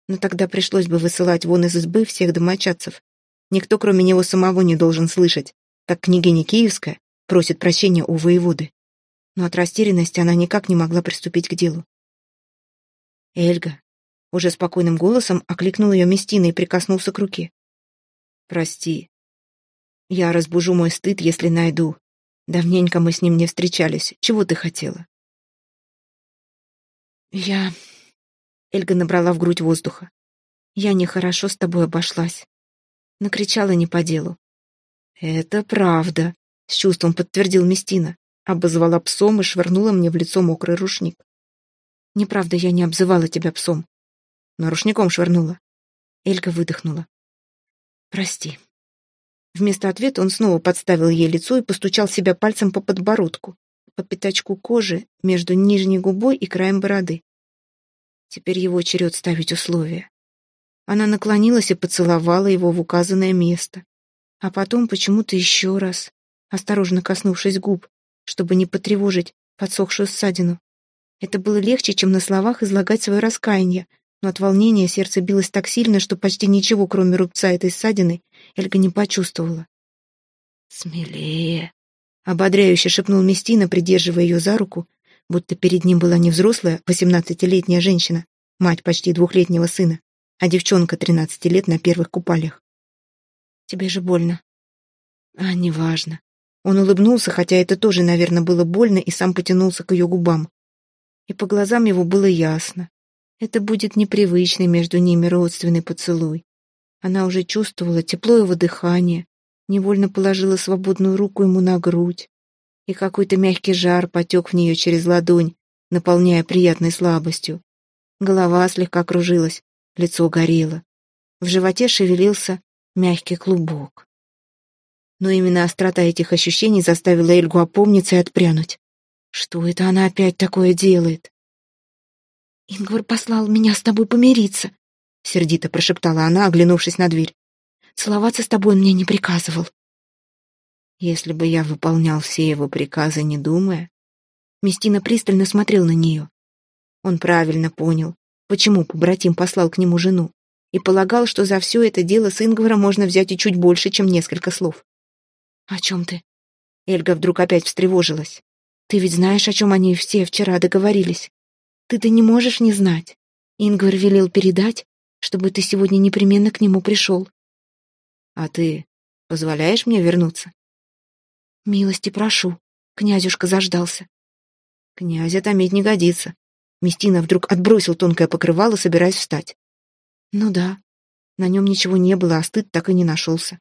Но тогда пришлось бы высылать вон из избы всех домочадцев. Никто, кроме него самого, не должен слышать, как княгиня Киевская просит прощения у воеводы. Но от растерянности она никак не могла приступить к делу. «Эльга», — уже спокойным голосом окликнул ее Местина и прикоснулся к руке. «Прости. Я разбужу мой стыд, если найду. Давненько мы с ним не встречались. Чего ты хотела?» «Я...» Эльга набрала в грудь воздуха. «Я нехорошо с тобой обошлась». Накричала не по делу. «Это правда», — с чувством подтвердил Местина. Обозвала псом и швырнула мне в лицо мокрый рушник. «Неправда, я не обзывала тебя псом. Но рушником швырнула». Эльга выдохнула. «Прости». Вместо ответа он снова подставил ей лицо и постучал себя пальцем по подбородку по пятачку кожи между нижней губой и краем бороды. Теперь его черед ставить условия. Она наклонилась и поцеловала его в указанное место. А потом почему-то еще раз, осторожно коснувшись губ, чтобы не потревожить подсохшую ссадину. Это было легче, чем на словах излагать свое раскаяние, но от волнения сердце билось так сильно, что почти ничего, кроме рубца этой ссадины, Эльга не почувствовала. «Смелее», Ободряюще шепнул Местина, придерживая ее за руку, будто перед ним была не взрослая, восемнадцатилетняя женщина, мать почти двухлетнего сына, а девчонка тринадцати лет на первых купалях. «Тебе же больно». «А, неважно». Он улыбнулся, хотя это тоже, наверное, было больно, и сам потянулся к ее губам. И по глазам его было ясно. Это будет непривычный между ними родственный поцелуй. Она уже чувствовала тепло его дыхания, невольно положила свободную руку ему на грудь, и какой-то мягкий жар потек в нее через ладонь, наполняя приятной слабостью. Голова слегка кружилась, лицо горело. В животе шевелился мягкий клубок. Но именно острота этих ощущений заставила Эльгу опомниться и отпрянуть. Что это она опять такое делает? «Ингвар послал меня с тобой помириться», — сердито прошептала она, оглянувшись на дверь. Целоваться с тобой он мне не приказывал. Если бы я выполнял все его приказы, не думая... Местина пристально смотрел на нее. Он правильно понял, почему побратим послал к нему жену, и полагал, что за все это дело с Ингваром можно взять и чуть больше, чем несколько слов. «О чем ты?» Эльга вдруг опять встревожилась. «Ты ведь знаешь, о чем они все вчера договорились. Ты-то не можешь не знать. Ингвар велел передать, чтобы ты сегодня непременно к нему пришел. А ты позволяешь мне вернуться? Милости прошу. Князюшка заждался. Князя томить не годится. Местина вдруг отбросил тонкое покрывало, собираясь встать. Ну да, на нем ничего не было, а стыд так и не нашелся.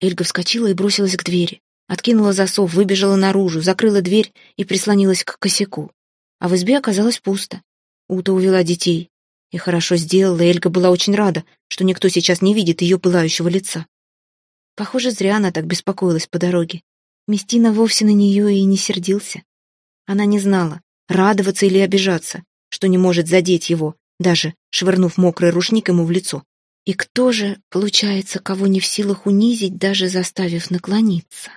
Эльга вскочила и бросилась к двери. Откинула засов, выбежала наружу, закрыла дверь и прислонилась к косяку. А в избе оказалось пусто. Ута увела детей. И хорошо сделала, Эльга была очень рада, что никто сейчас не видит ее пылающего лица. Похоже, зря она так беспокоилась по дороге. Местина вовсе на нее и не сердился. Она не знала, радоваться или обижаться, что не может задеть его, даже швырнув мокрый рушник ему в лицо. И кто же, получается, кого не в силах унизить, даже заставив наклониться?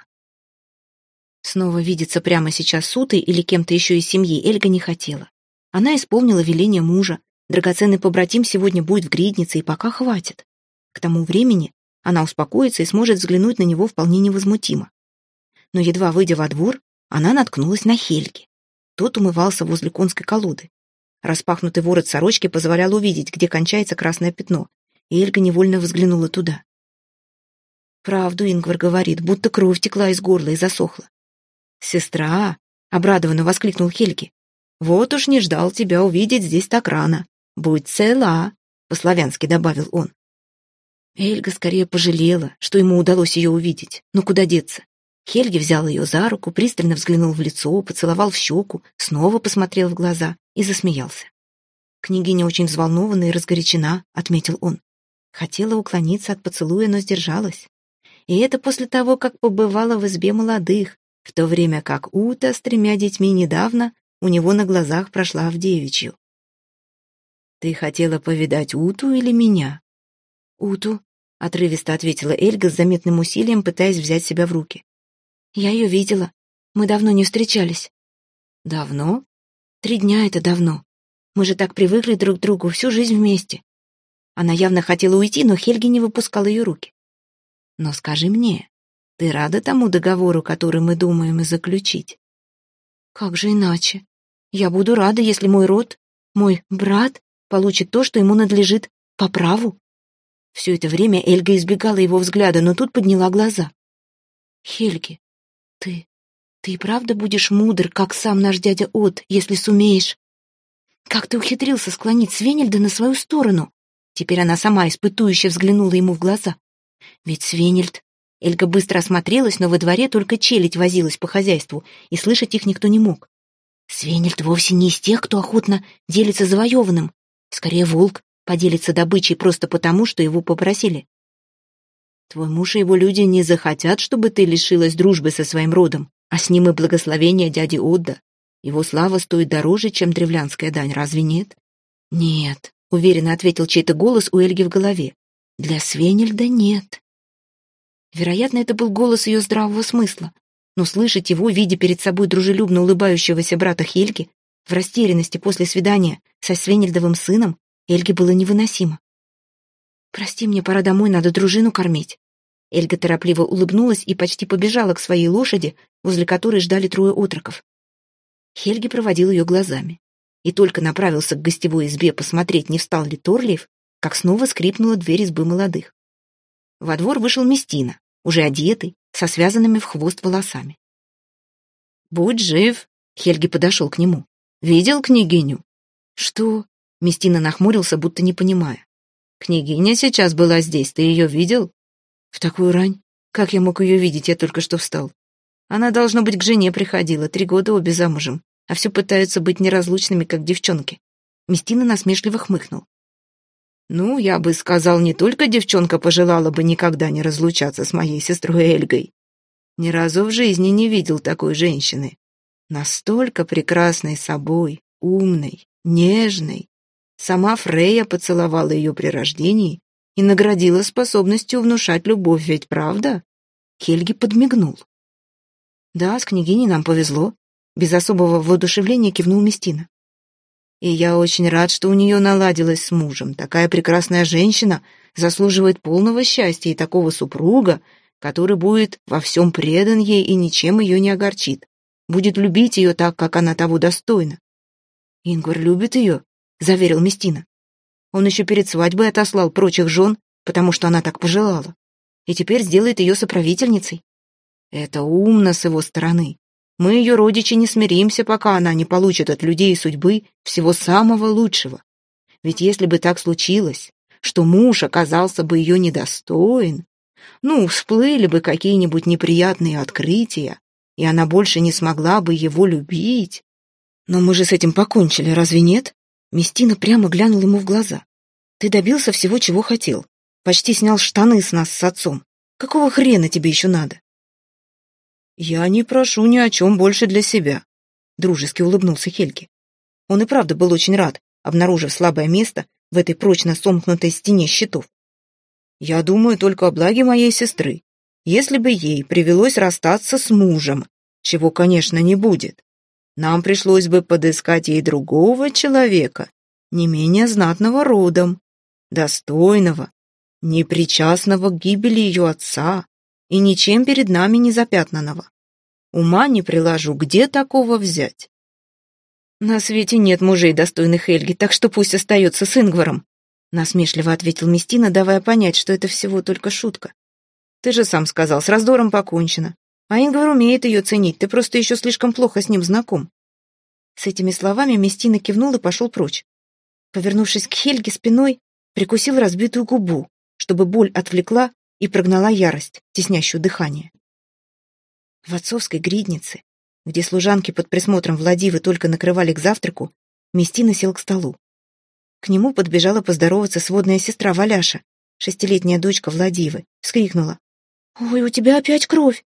Снова видеться прямо сейчас с Утой или кем-то еще из семьи Эльга не хотела. Она исполнила веление мужа. Драгоценный побратим сегодня будет в гриднице, и пока хватит. К тому времени она успокоится и сможет взглянуть на него вполне невозмутимо. Но едва выйдя во двор, она наткнулась на Хельги. Тот умывался возле конской колоды. Распахнутый ворот сорочки позволял увидеть, где кончается красное пятно, и Эльга невольно взглянула туда. Правду Ингвар говорит, будто кровь текла из горла и засохла. «Сестра!» — обрадованно воскликнул Хельги. «Вот уж не ждал тебя увидеть здесь так рано. Будь цела!» — по-славянски добавил он. Эльга скорее пожалела, что ему удалось ее увидеть. Но куда деться? Хельги взял ее за руку, пристально взглянул в лицо, поцеловал в щеку, снова посмотрел в глаза и засмеялся. «Княгиня очень взволнована и разгорячена», — отметил он. Хотела уклониться от поцелуя, но сдержалась. И это после того, как побывала в избе молодых, в то время как Ута с тремя детьми недавно у него на глазах прошла в девичью. «Ты хотела повидать Уту или меня?» «Уту», — отрывисто ответила Эльга с заметным усилием, пытаясь взять себя в руки. «Я ее видела. Мы давно не встречались». «Давно?» «Три дня — это давно. Мы же так привыкли друг к другу всю жизнь вместе». Она явно хотела уйти, но Хельги не выпускал ее руки. «Но скажи мне, ты рада тому договору, который мы думаем заключить? Как же иначе? Я буду рада, если мой род, мой брат, получит то, что ему надлежит по праву. Все это время Эльга избегала его взгляда, но тут подняла глаза. Хельги, ты, ты правда будешь мудр, как сам наш дядя От, если сумеешь? Как ты ухитрился склонить Свенельда на свою сторону? Теперь она сама испытующе взглянула ему в глаза. Ведь Свенельд Эльга быстро осмотрелась, но во дворе только челядь возилась по хозяйству, и слышать их никто не мог. Свенельд вовсе не из тех, кто охотно делится завоеванным. Скорее, волк поделится добычей просто потому, что его попросили. Твой муж и его люди не захотят, чтобы ты лишилась дружбы со своим родом, а с ним и благословения дяди Отда. Его слава стоит дороже, чем древлянская дань, разве нет? Нет, уверенно ответил чей-то голос у Эльги в голове. Для Свенельда нет. Вероятно, это был голос ее здравого смысла. Но слышать его, видя перед собой дружелюбно улыбающегося брата Хельги, в растерянности после свидания со Свенельдовым сыном, Эльге было невыносимо. «Прости, мне пора домой, надо дружину кормить». Эльга торопливо улыбнулась и почти побежала к своей лошади, возле которой ждали трое отроков. Хельги проводил ее глазами и только направился к гостевой избе посмотреть, не встал ли Торлиев, как снова скрипнула дверь избы молодых. Во двор вышел Местина, уже одетый, со связанными в хвост волосами. «Будь жив!» — Хельги подошел к нему. «Видел княгиню?» «Что?» — Местина нахмурился, будто не понимая. «Княгиня сейчас была здесь, ты ее видел?» «В такую рань? Как я мог ее видеть, я только что встал. Она, должно быть, к жене приходила, три года обе замужем, а все пытаются быть неразлучными, как девчонки». Местина насмешливо хмыкнул. Ну, я бы сказал, не только девчонка пожелала бы никогда не разлучаться с моей сестрой Эльгой. Ни разу в жизни не видел такой женщины. Настолько прекрасной собой, умной, нежной. Сама Фрея поцеловала ее при рождении и наградила способностью внушать любовь, ведь правда? Хельги подмигнул. Да, с княгиней нам повезло. Без особого воодушевления кивнул Местина. И я очень рад, что у нее наладилось с мужем. Такая прекрасная женщина заслуживает полного счастья и такого супруга, который будет во всем предан ей и ничем ее не огорчит. Будет любить ее так, как она того достойна. Ингвар любит ее, заверил Местина. Он еще перед свадьбой отослал прочих жен, потому что она так пожелала. И теперь сделает ее соправительницей. Это умно с его стороны. Мы, ее родичи, не смиримся, пока она не получит от людей судьбы всего самого лучшего. Ведь если бы так случилось, что муж оказался бы ее недостоин, ну, всплыли бы какие-нибудь неприятные открытия, и она больше не смогла бы его любить. Но мы же с этим покончили, разве нет? Местина прямо глянул ему в глаза. Ты добился всего, чего хотел. Почти снял штаны с нас с отцом. Какого хрена тебе еще надо? Я не прошу ни о чем больше для себя, дружески улыбнулся Хельги. Он и правда был очень рад, обнаружив слабое место в этой прочно сомкнутой стене щитов. Я думаю только о благе моей сестры. Если бы ей привелось расстаться с мужем, чего, конечно, не будет, нам пришлось бы подыскать ей другого человека, не менее знатного родом, достойного, непричастного к гибели ее отца и ничем перед нами не запятнанного. Ума не приложу, где такого взять? На свете нет мужей, достойных Эльги, так что пусть остается с Ингваром, насмешливо ответил Местина, давая понять, что это всего только шутка. Ты же сам сказал, с раздором покончено. А Ингвар умеет ее ценить, ты просто еще слишком плохо с ним знаком. С этими словами Местина кивнул и пошел прочь. Повернувшись к Хельге спиной, прикусил разбитую губу, чтобы боль отвлекла и прогнала ярость, теснящую дыхание. В отцовской гриднице, где служанки под присмотром Владивы только накрывали к завтраку, Местина сел к столу. К нему подбежала поздороваться сводная сестра Валяша, шестилетняя дочка Владивы, вскрикнула. «Ой, у тебя опять кровь!»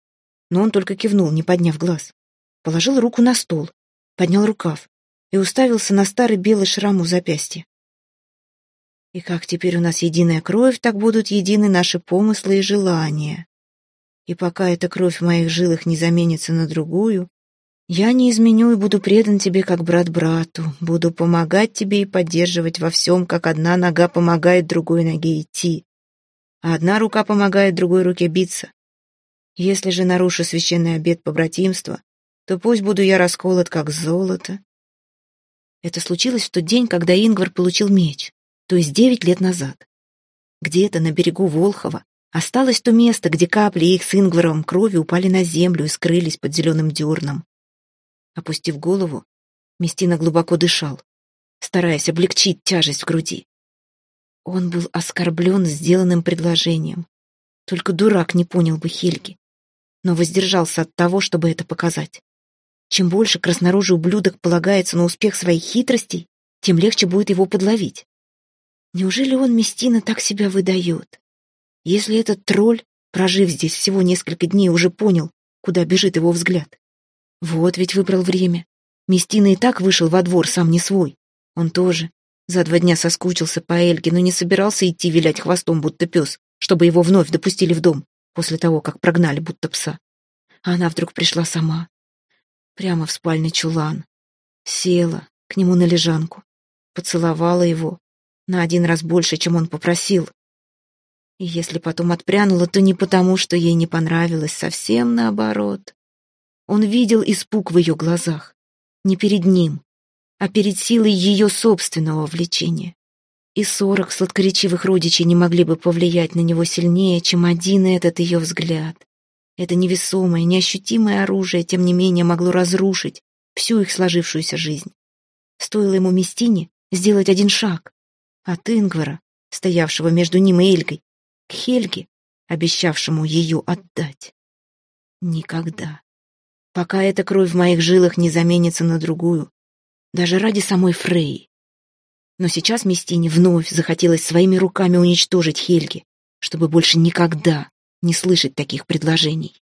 Но он только кивнул, не подняв глаз. Положил руку на стол, поднял рукав и уставился на старый белый шрам у запястья. И как теперь у нас единая кровь, так будут едины наши помыслы и желания. И пока эта кровь в моих жилах не заменится на другую, я не изменю и буду предан тебе как брат брату, буду помогать тебе и поддерживать во всем, как одна нога помогает другой ноге идти а одна рука помогает другой руке биться. Если же нарушу священный обет побратимства, то пусть буду я расколот, как золото. Это случилось в тот день, когда Ингвар получил меч, то есть девять лет назад. Где-то на берегу Волхова осталось то место, где капли их с Ингваровым крови упали на землю и скрылись под зеленым дерном. Опустив голову, Местина глубоко дышал, стараясь облегчить тяжесть в груди. Он был оскорблен сделанным предложением. Только дурак не понял бы Хельги, но воздержался от того, чтобы это показать. Чем больше красноружий ублюдок полагается на успех своих хитростей, тем легче будет его подловить. Неужели он, Местина, так себя выдает? Если этот тролль, прожив здесь всего несколько дней, уже понял, куда бежит его взгляд. Вот ведь выбрал время. Местина и так вышел во двор, сам не свой. Он тоже за два дня соскучился по Эльге, но не собирался идти вилять хвостом, будто пес, чтобы его вновь допустили в дом, после того, как прогнали, будто пса. Она вдруг пришла сама. Прямо в спальный чулан. Села к нему на лежанку, поцеловала его на один раз больше, чем он попросил. И если потом отпрянула, то не потому, что ей не понравилось, совсем наоборот. Он видел испуг в ее глазах. Не перед ним, а перед силой ее собственного влечения. И сорок сладкоречивых родичей не могли бы повлиять на него сильнее, чем один этот ее взгляд. Это невесомое, неощутимое оружие, тем не менее, могло разрушить всю их сложившуюся жизнь. Стоило ему Местине сделать один шаг от Ингвара, стоявшего между ним и Эльгой, к Хельге, обещавшему ее отдать. Никогда. Пока эта кровь в моих жилах не заменится на другую, даже ради самой Фреи. Но сейчас Местине вновь захотелось своими руками уничтожить Хельги, чтобы больше никогда не слышать таких предложений.